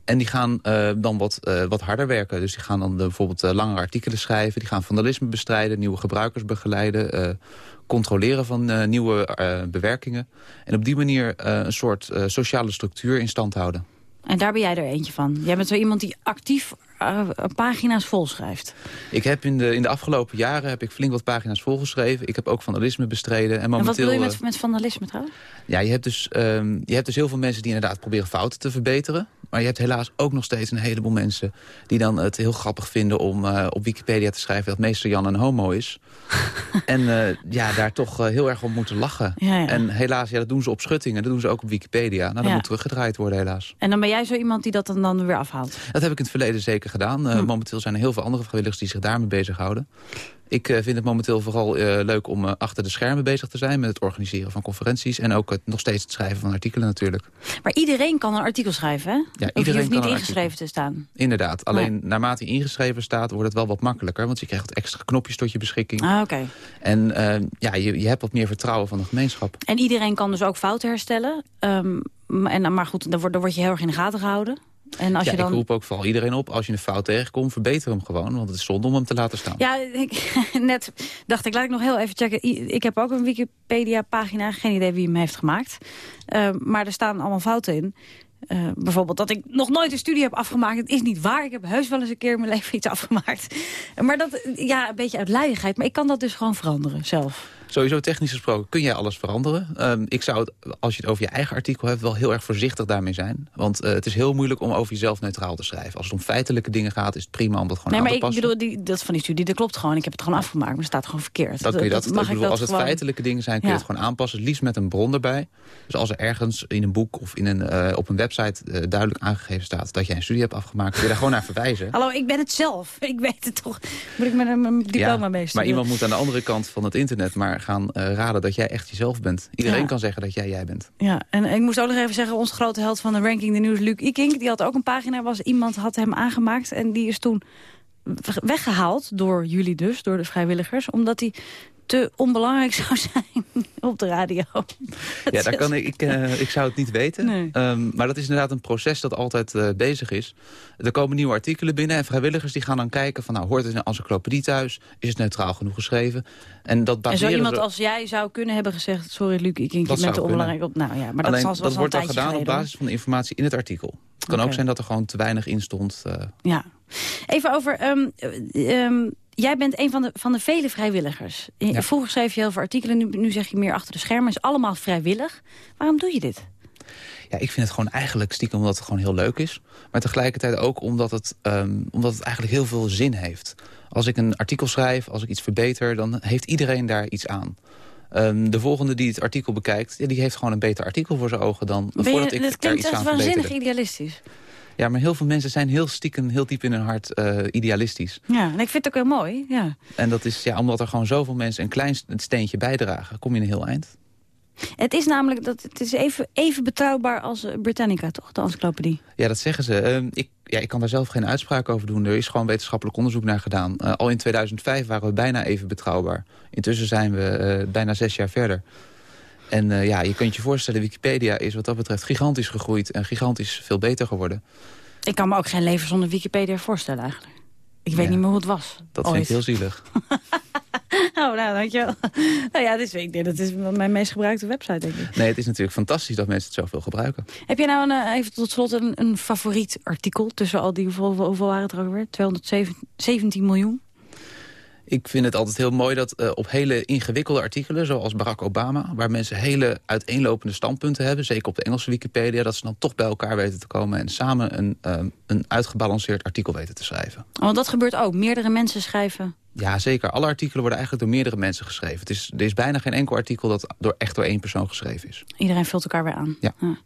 En die gaan eh, dan wat, eh, wat harder werken. Dus die gaan dan bijvoorbeeld langere artikelen schrijven. Die gaan vandalisme bestrijden, nieuwe gebruikers begeleiden... controleren van nieuwe bewerkingen. En op die manier een soort sociale structuur in stand houden. En daar ben jij er eentje van. Jij bent zo iemand die actief uh, pagina's volschrijft. Ik heb in de, in de afgelopen jaren heb ik flink wat pagina's volgeschreven. Ik heb ook vandalisme bestreden. En, momenteel, en wat wil je met, met vandalisme trouwens? Ja, je hebt, dus, um, je hebt dus heel veel mensen die inderdaad proberen fouten te verbeteren. Maar je hebt helaas ook nog steeds een heleboel mensen... die dan het heel grappig vinden om uh, op Wikipedia te schrijven... dat meester Jan een homo is. en uh, ja, daar toch uh, heel erg om moeten lachen. Ja, ja. En helaas, ja, dat doen ze op schuttingen. Dat doen ze ook op Wikipedia. Nou, dat Ja. moet teruggedraaid worden helaas. En dan ben jij zo iemand die dat dan, dan weer afhaalt. Dat heb ik in het verleden zeker gedaan. Uh, Hm. Momenteel zijn er heel veel andere vrijwilligers die zich daarmee bezighouden. Ik uh, vind het momenteel vooral uh, leuk om achter de schermen bezig te zijn... met het organiseren van conferenties en ook het, nog steeds het schrijven van artikelen natuurlijk. Maar iedereen kan een artikel schrijven, hè? Ja, Of je iedereen hoeft niet ingeschreven te staan. Inderdaad, alleen naarmate hij ingeschreven staat wordt het wel wat makkelijker... want je krijgt wat extra knopjes tot je beschikking. Ah, oké. En uh, ja, je, je hebt wat meer vertrouwen van de gemeenschap. En iedereen kan dus ook fouten herstellen. Um, en, maar goed, dan word, je heel erg in de gaten gehouden. En als ja, je dan... ik roep ook vooral iedereen op. Als je een fout tegenkomt, verbeter hem gewoon. Want het is zonde om hem te laten staan. Ja, ik, net dacht ik, laat ik nog heel even checken. Ik heb ook een Wikipedia-pagina. Geen idee wie hem heeft gemaakt. Uh, maar er staan allemaal fouten in. Uh, bijvoorbeeld dat ik nog nooit een studie heb afgemaakt. Het is niet waar. Ik heb heus wel eens een keer in mijn leven iets afgemaakt. Maar dat, ja, een beetje uit luiigheid. Maar ik kan dat dus gewoon veranderen zelf. Sowieso technisch gesproken kun jij alles veranderen. Um, ik zou het, als je het over je eigen artikel hebt, wel heel erg voorzichtig daarmee zijn. Want uh, het is heel moeilijk om over jezelf neutraal te schrijven. Als het om feitelijke dingen gaat, is het prima om dat gewoon nee, aan maar te passen. ik bedoel, die, dat van die studie, dat klopt gewoon. Ik heb het gewoon afgemaakt, maar het staat gewoon verkeerd. Dat kun je dat, mag ik bedoel, dat als het gewoon... feitelijke dingen zijn, kun je Ja. het gewoon aanpassen. Het liefst met een bron erbij. Dus als er ergens in een boek of in een, uh, op een website uh, duidelijk aangegeven staat... dat jij een studie hebt afgemaakt, kun je daar gewoon naar verwijzen. Hallo, ik ben het zelf. Ik weet het toch. Moet ik met een, diploma Ja, mee maar iemand moet aan de andere kant van het internet maar gaan uh, raden dat jij echt jezelf bent. Iedereen Ja. kan zeggen dat jij jij bent. Ja, en ik moest ook nog even zeggen, onze grote held van de ranking, de nieuws, Luc Ikink, die had ook een pagina, was iemand had hem aangemaakt en die is toen weggehaald door jullie dus, door de vrijwilligers, omdat hij te onbelangrijk zou zijn op de radio. Ja, daar kan ik, ik, uh, ik zou het niet weten. Nee. Um, maar dat is inderdaad een proces dat altijd uh, bezig is. Er komen nieuwe artikelen binnen en vrijwilligers die gaan dan kijken... van nou, hoort het in een encyclopedie thuis? Is het neutraal genoeg geschreven? En, dat En baseren zo iemand ze... als jij zou kunnen hebben gezegd... sorry Luc, ik je Dat bent te onbelangrijk op. Nou ja, maar dat, Alleen, was dat wordt dan gedaan op basis van de informatie in het artikel. Het kan ook zijn dat er gewoon te weinig in stond. Uh, Ja. Even over... Um, um, jij bent een van de, van de vele vrijwilligers. Ja. Vroeger schreef je heel veel artikelen, nu, nu zeg je meer achter de schermen. is allemaal vrijwillig. Waarom doe je dit? Ja, ik vind het gewoon eigenlijk stiekem omdat het gewoon heel leuk is. Maar tegelijkertijd ook omdat het, um, omdat het eigenlijk heel veel zin heeft. Als ik een artikel schrijf, als ik iets verbeter, dan heeft iedereen daar iets aan. Um, de volgende die het artikel bekijkt, ja, die heeft gewoon een beter artikel voor zijn ogen dan je, voordat ik dat daar klinkt iets echt aan waanzinnig verbeterde. idealistisch. Ja, maar heel veel mensen zijn heel stiekem, heel diep in hun hart uh, idealistisch. Ja, en ik vind het ook heel mooi. Ja. En dat is ja, omdat er gewoon zoveel mensen een klein steentje bijdragen, kom je een heel eind. Het is namelijk dat het is even, even betrouwbaar als uh, Britannica, toch? De encyclopedie. Ja, dat zeggen ze. Uh, ik, ja, ik kan daar zelf geen uitspraak over doen. Er is gewoon wetenschappelijk onderzoek naar gedaan. Uh, al in 2005 waren we bijna even betrouwbaar. Intussen zijn we uh, bijna zes jaar verder. En uh, ja, je kunt je voorstellen, Wikipedia is wat dat betreft gigantisch gegroeid... en gigantisch veel beter geworden. Ik kan me ook geen leven zonder Wikipedia voorstellen eigenlijk. Ik weet ja, niet meer hoe het was. Dat ooit. vind ik heel zielig. oh, nou, dankjewel. nou ja, dus, ik denk, dat is mijn meest gebruikte website, denk ik. Nee, het is natuurlijk fantastisch dat mensen het zoveel gebruiken. Heb jij nou een, even tot slot een, een favoriet artikel tussen al die, hoeveel, hoeveel waren het er ook weer? 217 miljoen? Ik vind het altijd heel mooi dat uh, op hele ingewikkelde artikelen... zoals Barack Obama, waar mensen hele uiteenlopende standpunten hebben... zeker op de Engelse Wikipedia, dat ze dan toch bij elkaar weten te komen... en samen een, um, een uitgebalanceerd artikel weten te schrijven. Want dat gebeurt ook. Meerdere mensen schrijven... Ja, zeker. Alle artikelen worden eigenlijk door meerdere mensen geschreven. Het is, er is bijna geen enkel artikel dat door, echt door één persoon geschreven is. Iedereen vult elkaar weer aan. Ja. ja.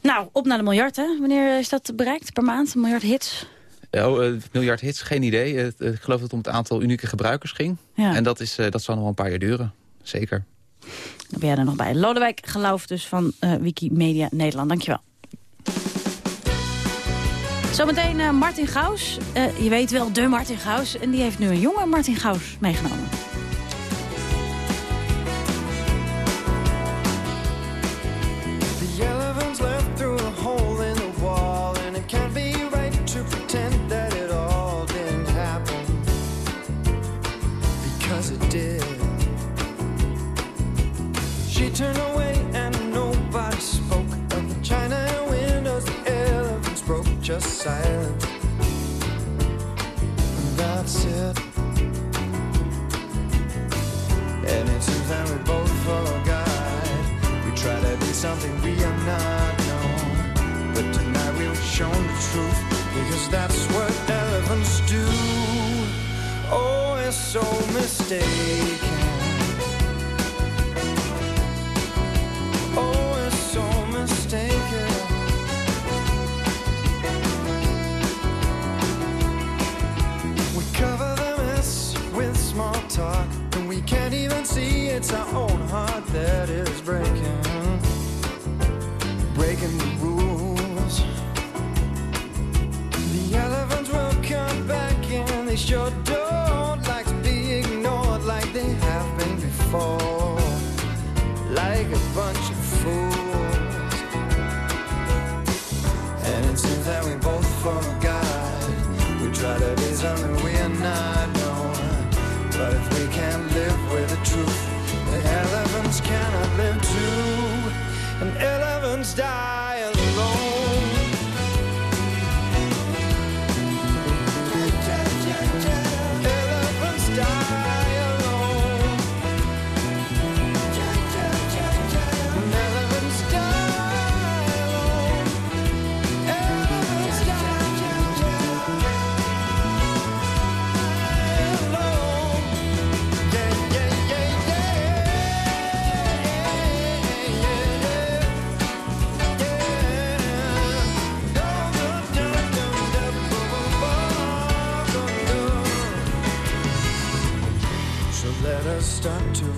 Nou, op naar de miljard, hè? Wanneer is dat bereikt per maand? Een miljard hits? Oh, uh, miljard hits, geen idee. Uh, ik geloof dat het om het aantal unieke gebruikers ging. Ja. En dat, is, uh, dat zal nog wel een paar jaar duren. Zeker. Dan ben jij er nog bij. Lodewijk Geloof dus van Wikimedia Nederland. Dankjewel. Zometeen Martin Gaus. Je weet wel, de Martin Gaus. En die heeft nu een jonge Martin Gaus meegenomen. Just silence. And that's it. And it seems that we both God. We try to be something we are not known. But tonight we've shown the truth because that's what elephants do. Oh, it's so mistaken. break. Alone.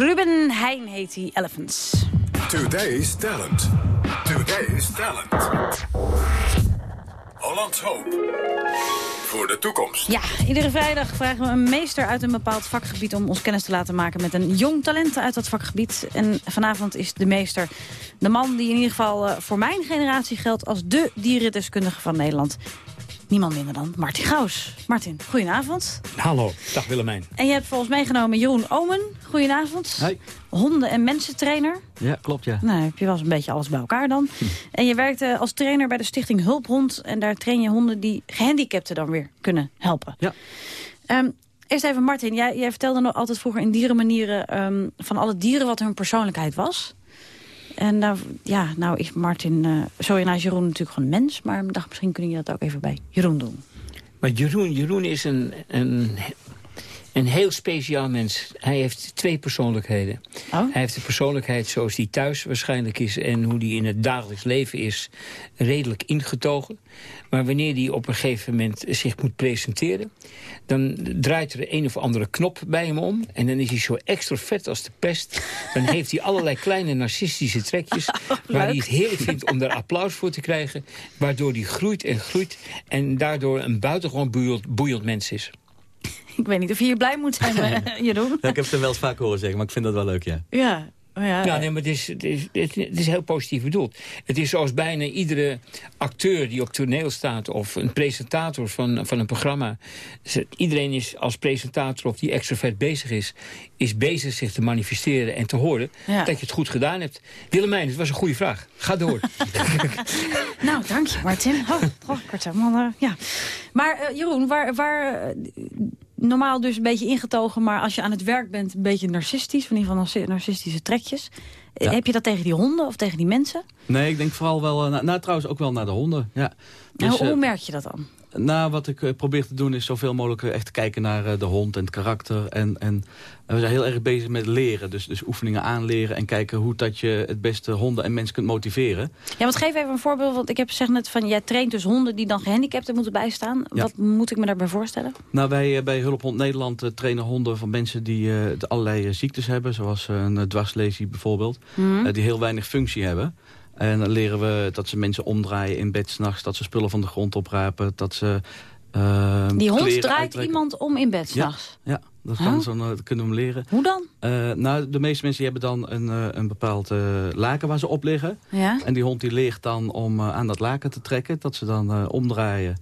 Ruben Heijn heet hij, Elephants. Today's Talent. Today's Talent. Hollands Hope. Voor de toekomst. Ja, iedere vrijdag vragen we een meester uit een bepaald vakgebied... om ons kennis te laten maken met een jong talent uit dat vakgebied. En vanavond is de meester de man die in ieder geval eh, voor mijn generatie geldt... als de dierendeskundige van Nederland. Niemand minder dan Martin Gaus. Martin, goedenavond. Hallo, dag Willemijn. En je hebt volgens meegenomen Jeroen Omen. Goedenavond. Hoi. Honden- en mensentrainer. Ja, klopt ja. Nou, heb je wel eens een beetje alles bij elkaar dan. En je werkte als trainer bij de stichting Hulphond. En daar train je honden die gehandicapten dan weer kunnen helpen. Ja. Ehm, eerst even Martin, jij, jij vertelde nog altijd vroeger in dierenmanieren... ehm, van alle dieren wat hun persoonlijkheid was. En nou, ja, nou is Martin, eh sorry, nou is Jeroen natuurlijk gewoon een mens. Maar ik dacht, misschien kun je dat ook even bij Jeroen doen. Maar Jeroen, Jeroen is een, een, een heel speciaal mens. Hij heeft twee persoonlijkheden. Hij heeft de persoonlijkheid zoals die thuis waarschijnlijk is... en hoe die in het dagelijks leven is, redelijk ingetogen. Maar wanneer hij op een gegeven moment zich moet presenteren... dan draait er een of andere knop bij hem om... en dan is hij zo extrovert als de pest. Dan heeft hij allerlei kleine narcistische trekjes... waar hij het heerlijk vindt om daar applaus voor te krijgen... waardoor hij groeit en groeit... en daardoor een buitengewoon boeiend, boeiend mens is. Ik weet niet of je hier blij moet zijn, eh, Jeroen. Ja, ik heb het hem wel eens vaak horen zeggen, maar ik vind dat wel leuk, ja. Ja, oh ja. Ja, nee, maar het is, het, is, het, is, heel positief bedoeld. Het is zoals bijna iedere acteur die op toneel staat... of een presentator van, van een programma. Iedereen is als presentator of die extrovert bezig is... is bezig zich te manifesteren en te horen Ja. dat je het goed gedaan hebt. Willemijn, het was een goede vraag. Ga door. Nou, dank je, Martin. Oh, word helemaal, eh, ja. Maar eh, Jeroen, waar, waar, eh, normaal dus een beetje ingetogen, maar als je aan het werk bent... een beetje narcistisch, van in ieder geval narcistische trekjes. Ja. Heb je dat tegen die honden of tegen die mensen? Nee, ik denk vooral wel... eh, nou, trouwens ook wel naar de honden. Ja. En Dus, hoe, hoe eh, merk je dat dan? Nou, wat ik eh, probeer te doen is zoveel mogelijk eh, echt kijken naar eh, de hond en het karakter. En, en we zijn heel erg bezig met leren. Dus, dus oefeningen aanleren en kijken hoe dat je het beste honden en mensen kunt motiveren. Ja, want geef even een voorbeeld. Want ik heb gezegd net van, jij traint dus honden die dan gehandicapten moeten bijstaan. Ja. Wat moet ik me daarbij voorstellen? Nou, wij bij Hulphond Nederland trainen honden van mensen die allerlei ziektes hebben. Zoals een dwarslesie bijvoorbeeld. Mhm. die heel weinig functie hebben. En dan leren we dat ze mensen omdraaien in bed s'nachts. Dat ze spullen van de grond oprapen. Dat ze eh, Die hond draait uittrekken. iemand om in bed Ja, s'nachts. ja dat, kan Huh? zo, eh, dat kunnen we hem leren. Hoe dan? Eh, nou, de meeste mensen hebben dan een, eh, een bepaald laken waar ze op liggen. Ja? En die hond die leert dan om aan dat laken te trekken. Dat ze dan omdraaien.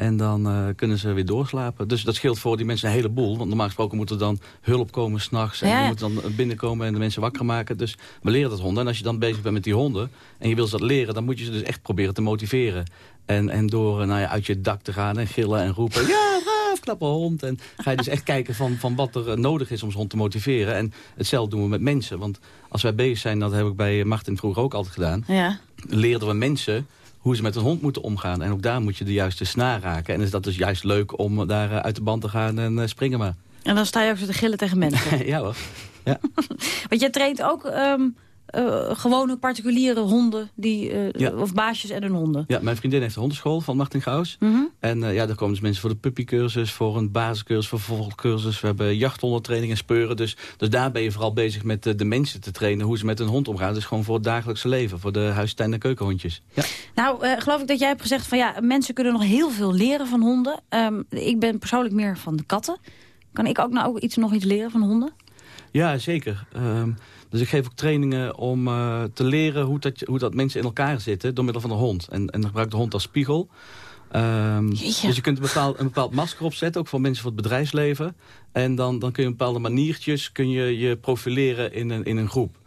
En dan eh, kunnen ze weer doorslapen. Dus dat scheelt voor die mensen een heleboel. Want normaal gesproken moet er dan hulp komen s'nachts. En Ja, moet dan binnenkomen en de mensen wakker maken. Dus we leren dat honden. En als je dan bezig bent met die honden en je wil ze dat leren... dan moet je ze dus echt proberen te motiveren. En, en door eh, nou ja, uit je dak te gaan en gillen en roepen... Ja, braaf, klappe hond. En ga je dus echt kijken van, van wat er eh, nodig is om zo'n hond te motiveren. En hetzelfde doen we met mensen. Want als wij bezig zijn, dat heb ik bij Martin vroeger ook altijd gedaan... Ja. leerden we mensen hoe ze met een hond moeten omgaan. En ook daar moet je de juiste snaar raken. En is dat dus juist leuk om daar eh, uit de band te gaan en eh, springen maar. En dan sta je ook zo te gillen tegen mensen. ja hoor. Want jij traint ook ehm, eh, gewone particuliere honden, die, eh, Ja. of baasjes en hun honden. Ja, mijn vriendin heeft een hondenschool van Martin Gauws. Mhm. En eh, ja, daar komen dus mensen voor de puppycursus, voor een basiscursus, voor vervolgcursus. We hebben jachthondentraining en speuren. Dus, dus daar ben je vooral bezig met de mensen te trainen, hoe ze met hun hond omgaan. Dus gewoon voor het dagelijkse leven, voor de huis, tuin en keukenhondjes. Ja. Nou, geloof ik dat jij hebt gezegd van ja, mensen kunnen nog heel veel leren van honden. Ehm, ik ben persoonlijk meer van de katten. Kan ik ook nou ook iets, nog iets leren van honden? Ja, zeker. Ehm, dus ik geef ook trainingen om eh, te leren hoe dat, hoe dat mensen in elkaar zitten door middel van een hond. En, en dan gebruik ik de hond als spiegel. Ehm, dus je kunt een bepaald, een bepaald masker opzetten, ook voor mensen voor het bedrijfsleven. En dan, dan kun je op bepaalde maniertjes kun je, je profileren in een, in een groep.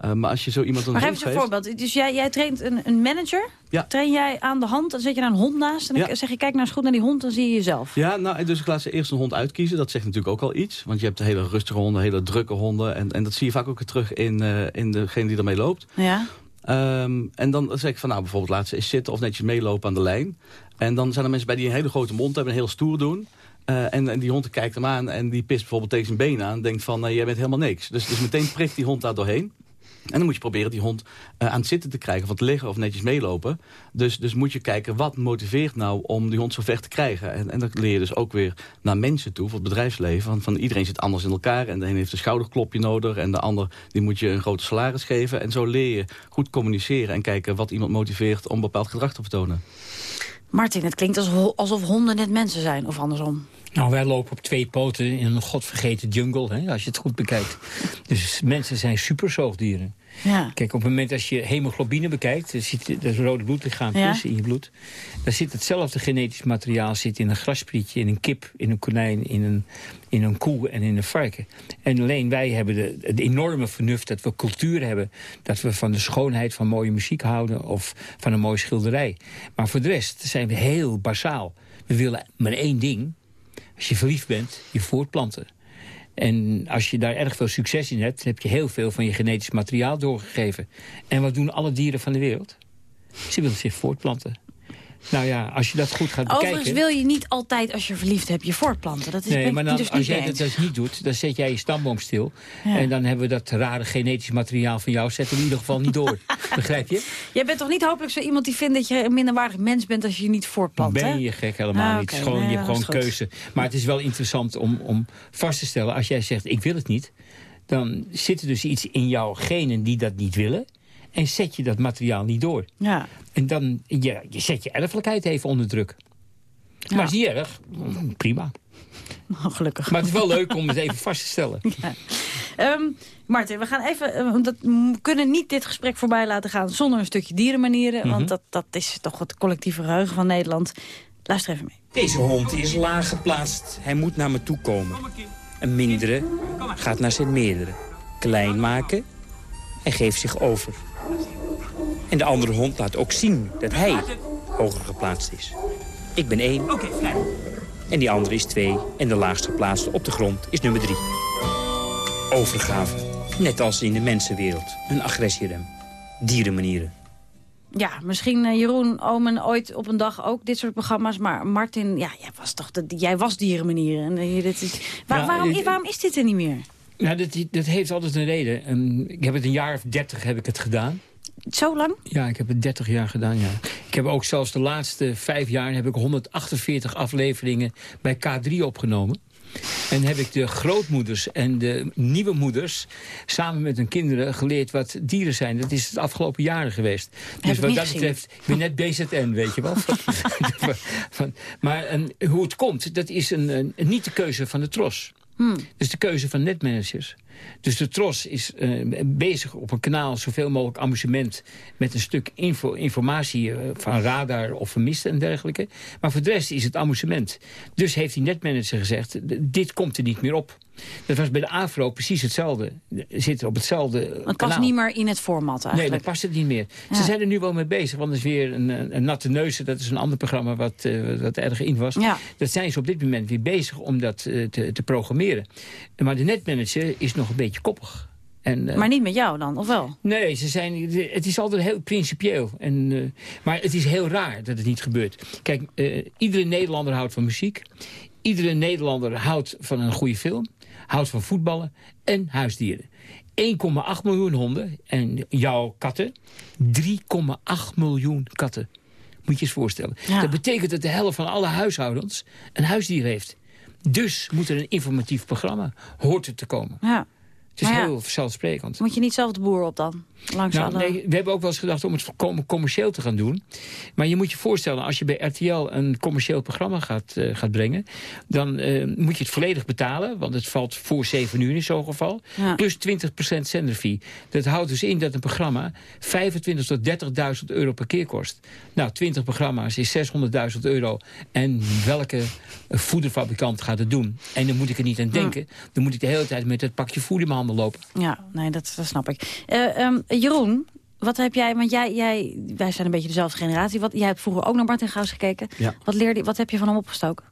Eh, maar als je zo iemand een Maar geef eens een geeft... voorbeeld. Dus jij, jij traint een, een manager. Ja. Train jij aan de hand, dan zet je daar een hond naast. En dan Ja. zeg je, kijk nou eens goed naar die hond, dan zie je jezelf. Ja, nou, dus ik laat ze eerst een hond uitkiezen. Dat zegt natuurlijk ook al iets. Want je hebt hele rustige honden, hele drukke honden. En, en dat zie je vaak ook weer terug in, eh, in degene die ermee loopt. Ja. Ehm, en dan zeg ik van, nou, bijvoorbeeld laat ze eens zitten of netjes meelopen aan de lijn. En dan zijn er mensen bij die een hele grote mond hebben en heel stoer doen. Eh, en, en die hond kijkt hem aan en die pist bijvoorbeeld tegen zijn been aan. En denkt van, jij bent helemaal niks. Dus, dus meteen prikt die hond daar doorheen. En dan moet je proberen die hond eh, aan het zitten te krijgen, of het liggen of netjes meelopen. Dus, dus moet je kijken wat motiveert nou om die hond zo ver te krijgen. En, en dan leer je dus ook weer naar mensen toe, voor het bedrijfsleven. Van, van iedereen zit anders in elkaar en de een heeft een schouderklopje nodig. En de ander die moet je een groter salaris geven. En zo leer je goed communiceren en kijken wat iemand motiveert om bepaald gedrag te vertonen. Martin, het klinkt alsof honden net mensen zijn, of andersom. Nou, wij lopen op twee poten in een godvergeten jungle, hè, als je het goed bekijkt. Dus mensen zijn superzoogdieren. Ja. Kijk, op het moment als je hemoglobine bekijkt, er zit dat is rode bloedlichaampjes Ja. in je bloed. Daar zit hetzelfde genetisch materiaal zit in een grasprietje, in een kip, in een konijn, in een, in een koe en in een varken. En alleen wij hebben de, het enorme vernuft dat we cultuur hebben. Dat we van de schoonheid van mooie muziek houden of van een mooie schilderij. Maar voor de rest zijn we heel basaal. We willen maar één ding. Als je verliefd bent, je voortplanten. En als je daar erg veel succes in hebt... dan heb je heel veel van je genetisch materiaal doorgegeven. En wat doen alle dieren van de wereld? Ze willen zich voortplanten. Nou ja, als je dat goed gaat bekijken... Overigens wil je niet altijd, als je verliefd hebt, je voortplanten. Dat is Nee, maar dan, dus als jij dat dus niet doet, dan zet jij je stamboom stil. Ja. En dan hebben we dat rare genetisch materiaal van jou... zetten we in ieder geval niet door. Begrijp je? Jij bent toch niet hopelijk zo iemand die vindt dat je een minderwaardig mens bent als je je niet voortplant? Ben je gek helemaal Ah, niet. Gewoon, nee, je hebt gewoon keuze. Maar het is wel interessant om, om vast te stellen... als jij zegt, ik wil het niet... dan zit er dus iets in jouw genen die dat niet willen... en zet je dat materiaal niet door. Ja. En dan ja, je zet je erfelijkheid even onder druk. Maar is niet erg. Prima. Oh, gelukkig. Maar het is wel leuk om het even vast te stellen. Ehm, Martin, we gaan even, eh, want dat, we kunnen niet dit gesprek voorbij laten gaan zonder een stukje dierenmanieren. Mhm. Want dat, dat is toch het collectieve geheugen van Nederland. Luister even mee. Deze hond is laag geplaatst. Hij moet naar me toe komen. Een mindere gaat naar zijn meerdere. Klein maken en geeft zich over. En de andere hond laat ook zien dat hij hoger geplaatst is. Ik ben één. En die andere is 2. En de laagst geplaatste op de grond is nummer 3. Overgave. Net als in de mensenwereld. Een agressierem. Dierenmanieren. Ja, misschien eh, Jeroen Omen ooit op een dag ook dit soort programma's. Maar Martin, ja, jij was toch de, jij was dierenmanieren. En, eh, dit is, waar- Ja, waarom, waarom is dit er niet meer? Nou, dat, dat heeft altijd een reden. Ehm, ik heb het een jaar of dertig heb ik het gedaan. Zo lang? Ja, ik heb het 30 jaar gedaan, ja. Ik heb ook zelfs de laatste vijf jaar heb ik 148 afleveringen bij K3 opgenomen. En heb ik de grootmoeders en de nieuwe moeders... samen met hun kinderen geleerd wat dieren zijn. Dat is het afgelopen jaren geweest. Dus wat dat betreft, ik ben net BZN, weet je wel. Maar en, hoe het komt, dat is een, een, niet de keuze van de tros. Hmm. Dus de keuze van netmanagers. Dus de TROS is eh, bezig op een kanaal zoveel mogelijk amusement... met een stuk info, informatie eh, van radar of vermist en dergelijke. Maar voor de rest is het amusement. Dus heeft die netmanager gezegd, dit komt er niet meer op. Dat was bij de AVRO precies hetzelfde. Zitten op hetzelfde Het past kanaal. niet meer in het format Nee, eigenlijk. dat past het niet meer. Ja. Ze zijn er nu wel mee bezig, want er is weer een, een, natte neuzen. Dat is een ander programma wat, eh, wat erg in was. Ja. Dat zijn ze op dit moment weer bezig om dat te, te programmeren. Maar de netmanager is nog een beetje koppig. En, eh, Maar niet met jou dan, of wel? Nee, ze zijn, het is altijd heel principieel. En, eh, maar het is heel raar dat het niet gebeurt. Kijk, eh, iedere Nederlander houdt van muziek. Iedere Nederlander houdt van een goede film. Houdt van voetballen en huisdieren. 1,8 miljoen honden en jouw katten. 3,8 miljoen katten. Moet je eens voorstellen. Ja. Dat betekent dat de helft van alle huishoudens een huisdier heeft. Dus moet er een informatief programma hoort er te komen. Ja. Het is ja, heel vanzelfsprekend. Moet je niet zelf de boer op dan? Langs Nou, alle... nee, we hebben ook wel eens gedacht om het commercieel te gaan doen. Maar je moet je voorstellen, als je bij RTL een commercieel programma gaat, eh, gaat brengen... dan eh, moet je het volledig betalen, want het valt voor 7 uur in zo'n geval. Ja. Plus 20% zenderfee. Dat houdt dus in dat een programma 25.000 tot 30.000 euro per keer kost. Nou, 20 programma's is 600.000 euro. En welke voederfabrikant gaat het doen? En dan moet ik er niet aan denken. Dan moet ik de hele tijd met het pakje voer in mijn handen lopen. Ja, nee, dat, dat snap ik. Eh, ehm, Jeroen, wat heb jij... Want jij, jij, wij zijn een beetje dezelfde generatie. Wat, jij hebt vroeger ook naar Martin Gaus gekeken. Ja. Wat, leerde, wat heb je van hem opgestoken?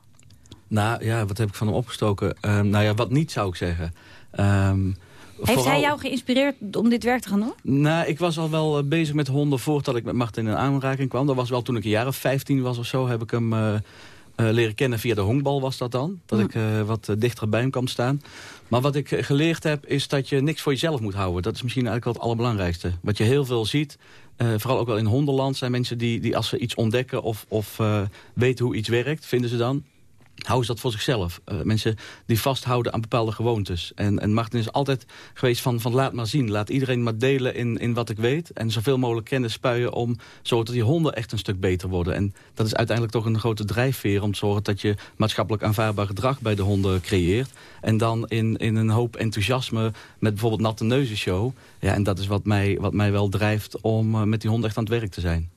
Nou ja, wat heb ik van hem opgestoken? Ehm, nou ja, wat niet zou ik zeggen. Ehm, Heeft vooral- hij jou geïnspireerd om dit werk te gaan doen? Nou, ik was al wel eh, bezig met honden voordat ik met Martin in aanraking kwam. Dat was wel toen ik een jaar of 15 was of zo, heb ik hem eh, leren kennen via de honkbal was dat dan. Dat Hm. ik eh, wat eh, dichter bij hem kwam staan. Maar wat ik eh, geleerd heb, is dat je niks voor jezelf moet houden. Dat is misschien eigenlijk wel het allerbelangrijkste. Wat je heel veel ziet, eh, vooral ook wel in hondenland... zijn mensen die, die als ze iets ontdekken of, of eh, weten hoe iets werkt, vinden ze dan... houden ze dat voor zichzelf. Eh, mensen die vasthouden aan bepaalde gewoontes. En, en Martin is altijd geweest van, van laat maar zien. Laat iedereen maar delen in, in wat ik weet. En zoveel mogelijk kennis spuien om zodat die honden echt een stuk beter worden. En dat is uiteindelijk toch een grote drijfveer om te zorgen dat je maatschappelijk aanvaardbaar gedrag bij de honden creëert. En dan in, in een hoop enthousiasme met bijvoorbeeld Natte Neuzen Show. Ja, en dat is wat mij, wat mij wel drijft om eh, met die honden echt aan het werk te zijn.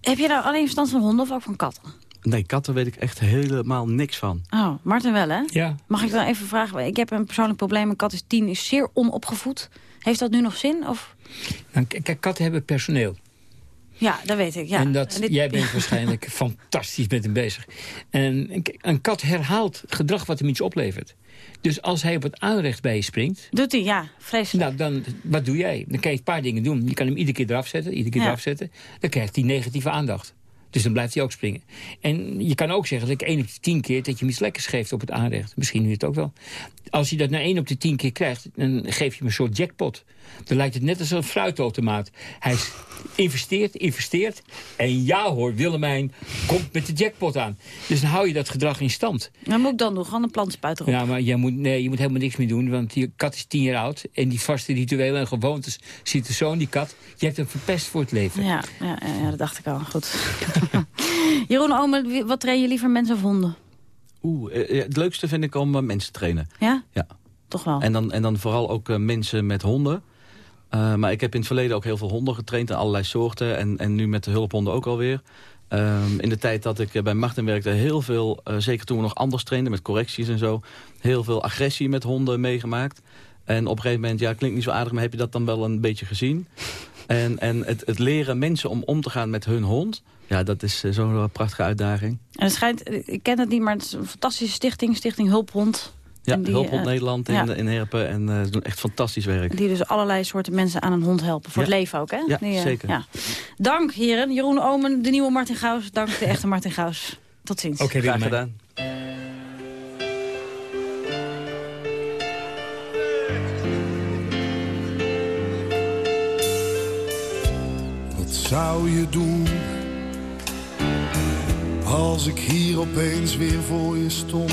Heb je nou alleen verstand van honden of ook van katten? Nee, katten weet ik echt helemaal niks van. Oh, Martin wel, hè? Ja. Mag ik dan even vragen? Ik heb een persoonlijk probleem. Mijn kat is tien, is zeer onopgevoed. Heeft dat nu nog zin? Of... Nou, kijk, katten hebben personeel. Ja, dat weet ik. Ja. En dat, En dit- jij bent waarschijnlijk fantastisch met hem bezig. En een, een kat herhaalt gedrag wat hem iets oplevert. Dus als hij op het aanrecht bij je springt... Doet hij, ja. Vreselijk. Nou, dan, wat doe jij? Dan kan je een paar dingen doen. Je kan hem iedere keer eraf zetten, iedere keer Ja. eraf zetten. Dan krijgt hij negatieve aandacht. Dus dan blijft hij ook springen. En je kan ook zeggen dat ik één op de tien keer... dat je hem iets lekkers geeft op het aanrecht. Misschien nu het ook wel. Als je dat na één op de tien keer krijgt... dan geef je hem een soort jackpot. Dan lijkt het net als een fruitautomaat. Hij s- investeert, investeert. En ja hoor, Willemijn komt met de jackpot aan. Dus dan hou je dat gedrag in stand. Wat moet ik dan doen? Gewoon een plantspuit erop. Ja, maar jij moet, nee, je moet helemaal niks meer doen. Want je kat is tien jaar oud. En die vaste rituelen en gewoontes ziet er zo in die kat. Je hebt hem verpest voor het leven. Ja, ja, ja, dat dacht ik al. Goed. Jeroen wie- wat train je liever mensen of honden? Oeh, eh, eh, het leukste vind ik om eh, mensen te trainen. Ja? Ja. Toch wel? En dan, en dan vooral ook mensen met honden. Eh, maar ik heb in het verleden ook heel veel honden getraind in allerlei soorten. En, en nu met de hulphonden ook alweer. Ehm, in de tijd dat ik eh, bij Martin werkte, heel veel, eh, zeker toen we nog anders trainden met correcties en zo, heel veel agressie met honden meegemaakt. En op een gegeven moment, ja, klinkt niet zo aardig... maar heb je dat dan wel een beetje gezien? En, en het, het leren mensen om om te gaan met hun hond... ja, dat is zo'n prachtige uitdaging. En het schijnt, ik ken het niet, maar het is een fantastische stichting. Stichting Hulphond. Ja, die, Hulphond eh, Nederland in, ja. in Herpen. En eh, ze doen echt fantastisch werk. Die dus allerlei soorten mensen aan een hond helpen. Voor Ja. het leven ook, hè? Ja, Die, eh, zeker. Ja. Dank, heren. Jeroen Omen, de nieuwe Martin Gaus. Dank, de echte Martin Gaus. Tot ziens. Oké, Graag gedaan. Wat zou je doen als ik hier opeens weer voor je stond?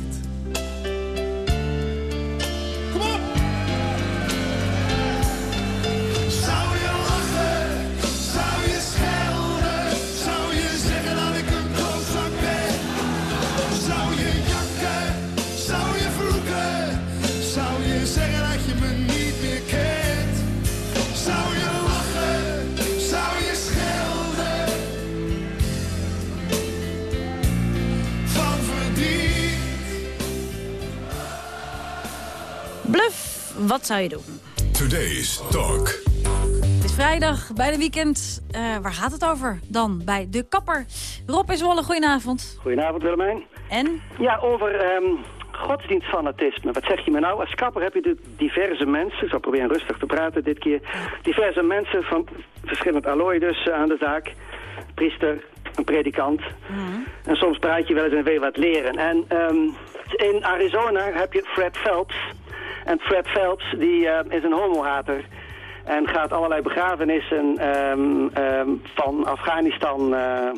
Wat zou je doen? Today's Talk. Het is vrijdag, bijna weekend. Eh, waar gaat het over dan? Bij de kapper. Rob is Wolle, goedenavond. Goedenavond Willemijn. En? Ja, over ehm, godsdienstfanatisme. Wat zeg je me nou? Als kapper heb je de diverse mensen, ik zal proberen rustig te praten dit keer, diverse mensen van verschillend allooi dus aan de zaak. Priester, een predikant. En soms praat je wel eens en wil je wat leren. En ehm, in Arizona heb je Fred Phelps. En Fred Phelps die eh, is een homohater. En gaat allerlei begrafenissen ehm, ehm, van Afghanistan eh,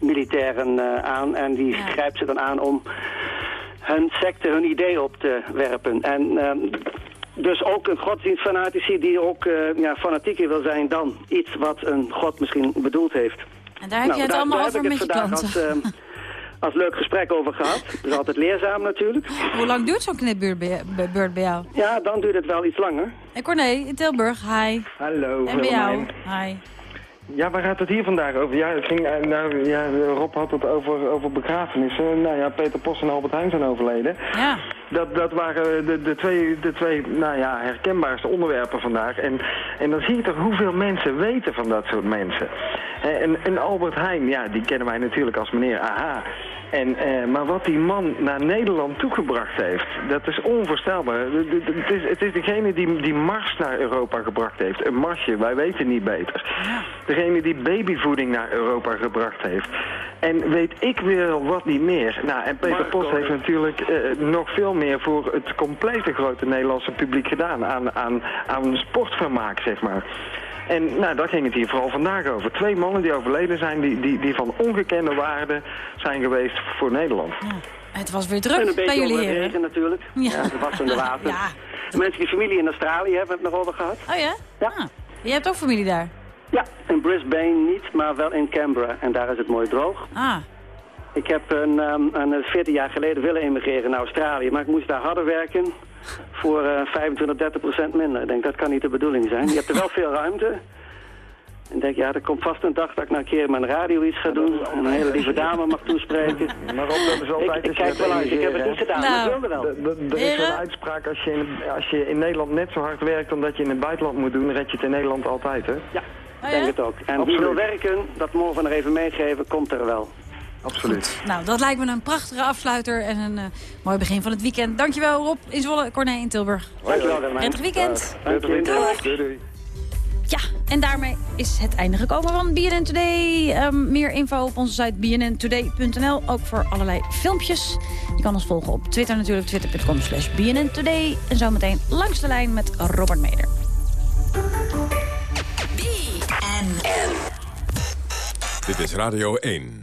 militairen eh, aan. En die grijpt ze dan aan om hun secte, hun idee op te werpen. En ehm, dus ook een godsdienstfanatici die ook ja, fanatieker wil zijn dan iets wat een god misschien bedoeld heeft. En daar heb je het daar- allemaal daar over heb ik met je het vandaag klanten. Als, als leuk gesprek over gehad. Dat is altijd leerzaam natuurlijk. Hoe lang duurt zo'n knipbeurt bij, bij- beurt bij jou? Ja, dan duurt het wel iets langer. En Corné, in Tilburg, hi. Hallo, En bij jou, hi. Ja, waar gaat het hier vandaag over? Ja, het ging, eh, nou, ja, Rob had het over, over begrafenissen. Nou ja, Peter Post en Albert Heijn zijn overleden. Ja. Dat, dat waren de, de, twee, de twee nou ja, herkenbaarste onderwerpen vandaag. En, en dan zie je toch hoeveel mensen weten van dat soort mensen. Eh, En, en Albert Heijn, ja, die kennen wij natuurlijk als meneer AHA. En, eh, maar wat die man naar Nederland toegebracht heeft, dat is onvoorstelbaar. Het is, het is degene die, die Mars naar Europa gebracht heeft. Een Marsje, wij weten niet beter. Degene die babyvoeding naar Europa gebracht heeft. En weet ik weer wat niet meer. Nou, en Peter Post heeft natuurlijk eh, nog veel meer voor het complete grote Nederlandse publiek gedaan. Aan, aan, aan sportvermaak, zeg maar. En nou, daar ging het hier vooral vandaag over. Twee mannen die overleden zijn, die, die, die van ongekende waarde zijn geweest voor Nederland. Het was weer druk bij jullie heren. regen natuurlijk. Ja. Ja, de wassende water. Ja. De mensen die familie in Australië hebben we het nog over gehad. Oh ja? Ja. je hebt ook familie daar? Ja, in Brisbane niet, maar wel in Canberra. En daar is het mooi droog. Ah. Ik heb een, um, een 14 jaar geleden willen emigreren naar Australië, maar ik moest daar harder werken voor eh 25, 30 procent minder. Ik denk, dat kan niet de bedoeling zijn. Je hebt er wel veel ruimte. En ik denk, ja, er komt vast een dag dat ik nou een keer mijn radio iets ga doen. En een hele lieve dame mag toespreken. Maar Rob, dat is altijd Ik- ik kijk wel uit. Ik heb het niet gedaan, maar ik wilde wel. Er is zo'n uitspraak, als je, in, als je in Nederland net zo hard werkt omdat je in het buitenland moet doen, red je het in Nederland altijd, hè? Ja, ik denk het ook. En wie wil werken, dat mogen we nog even meegeven, komt er wel. Absoluut. Nou, dat lijkt me een prachtige afsluiter en een eh, mooi begin van het weekend. Dankjewel Rob in Zwolle, Corné in Tilburg. Dankjewel, Willemijn. Prettig weekend. Doei, doei. Ja, en daarmee is het einde gekomen van BNN Today. Ehm, meer info op onze site bnntoday.nl. Ook voor allerlei filmpjes. Je kan ons volgen op Twitter natuurlijk. Twitter.com slash BNN Today. En zometeen langs de lijn met Robert Meder. Dit is Radio 1.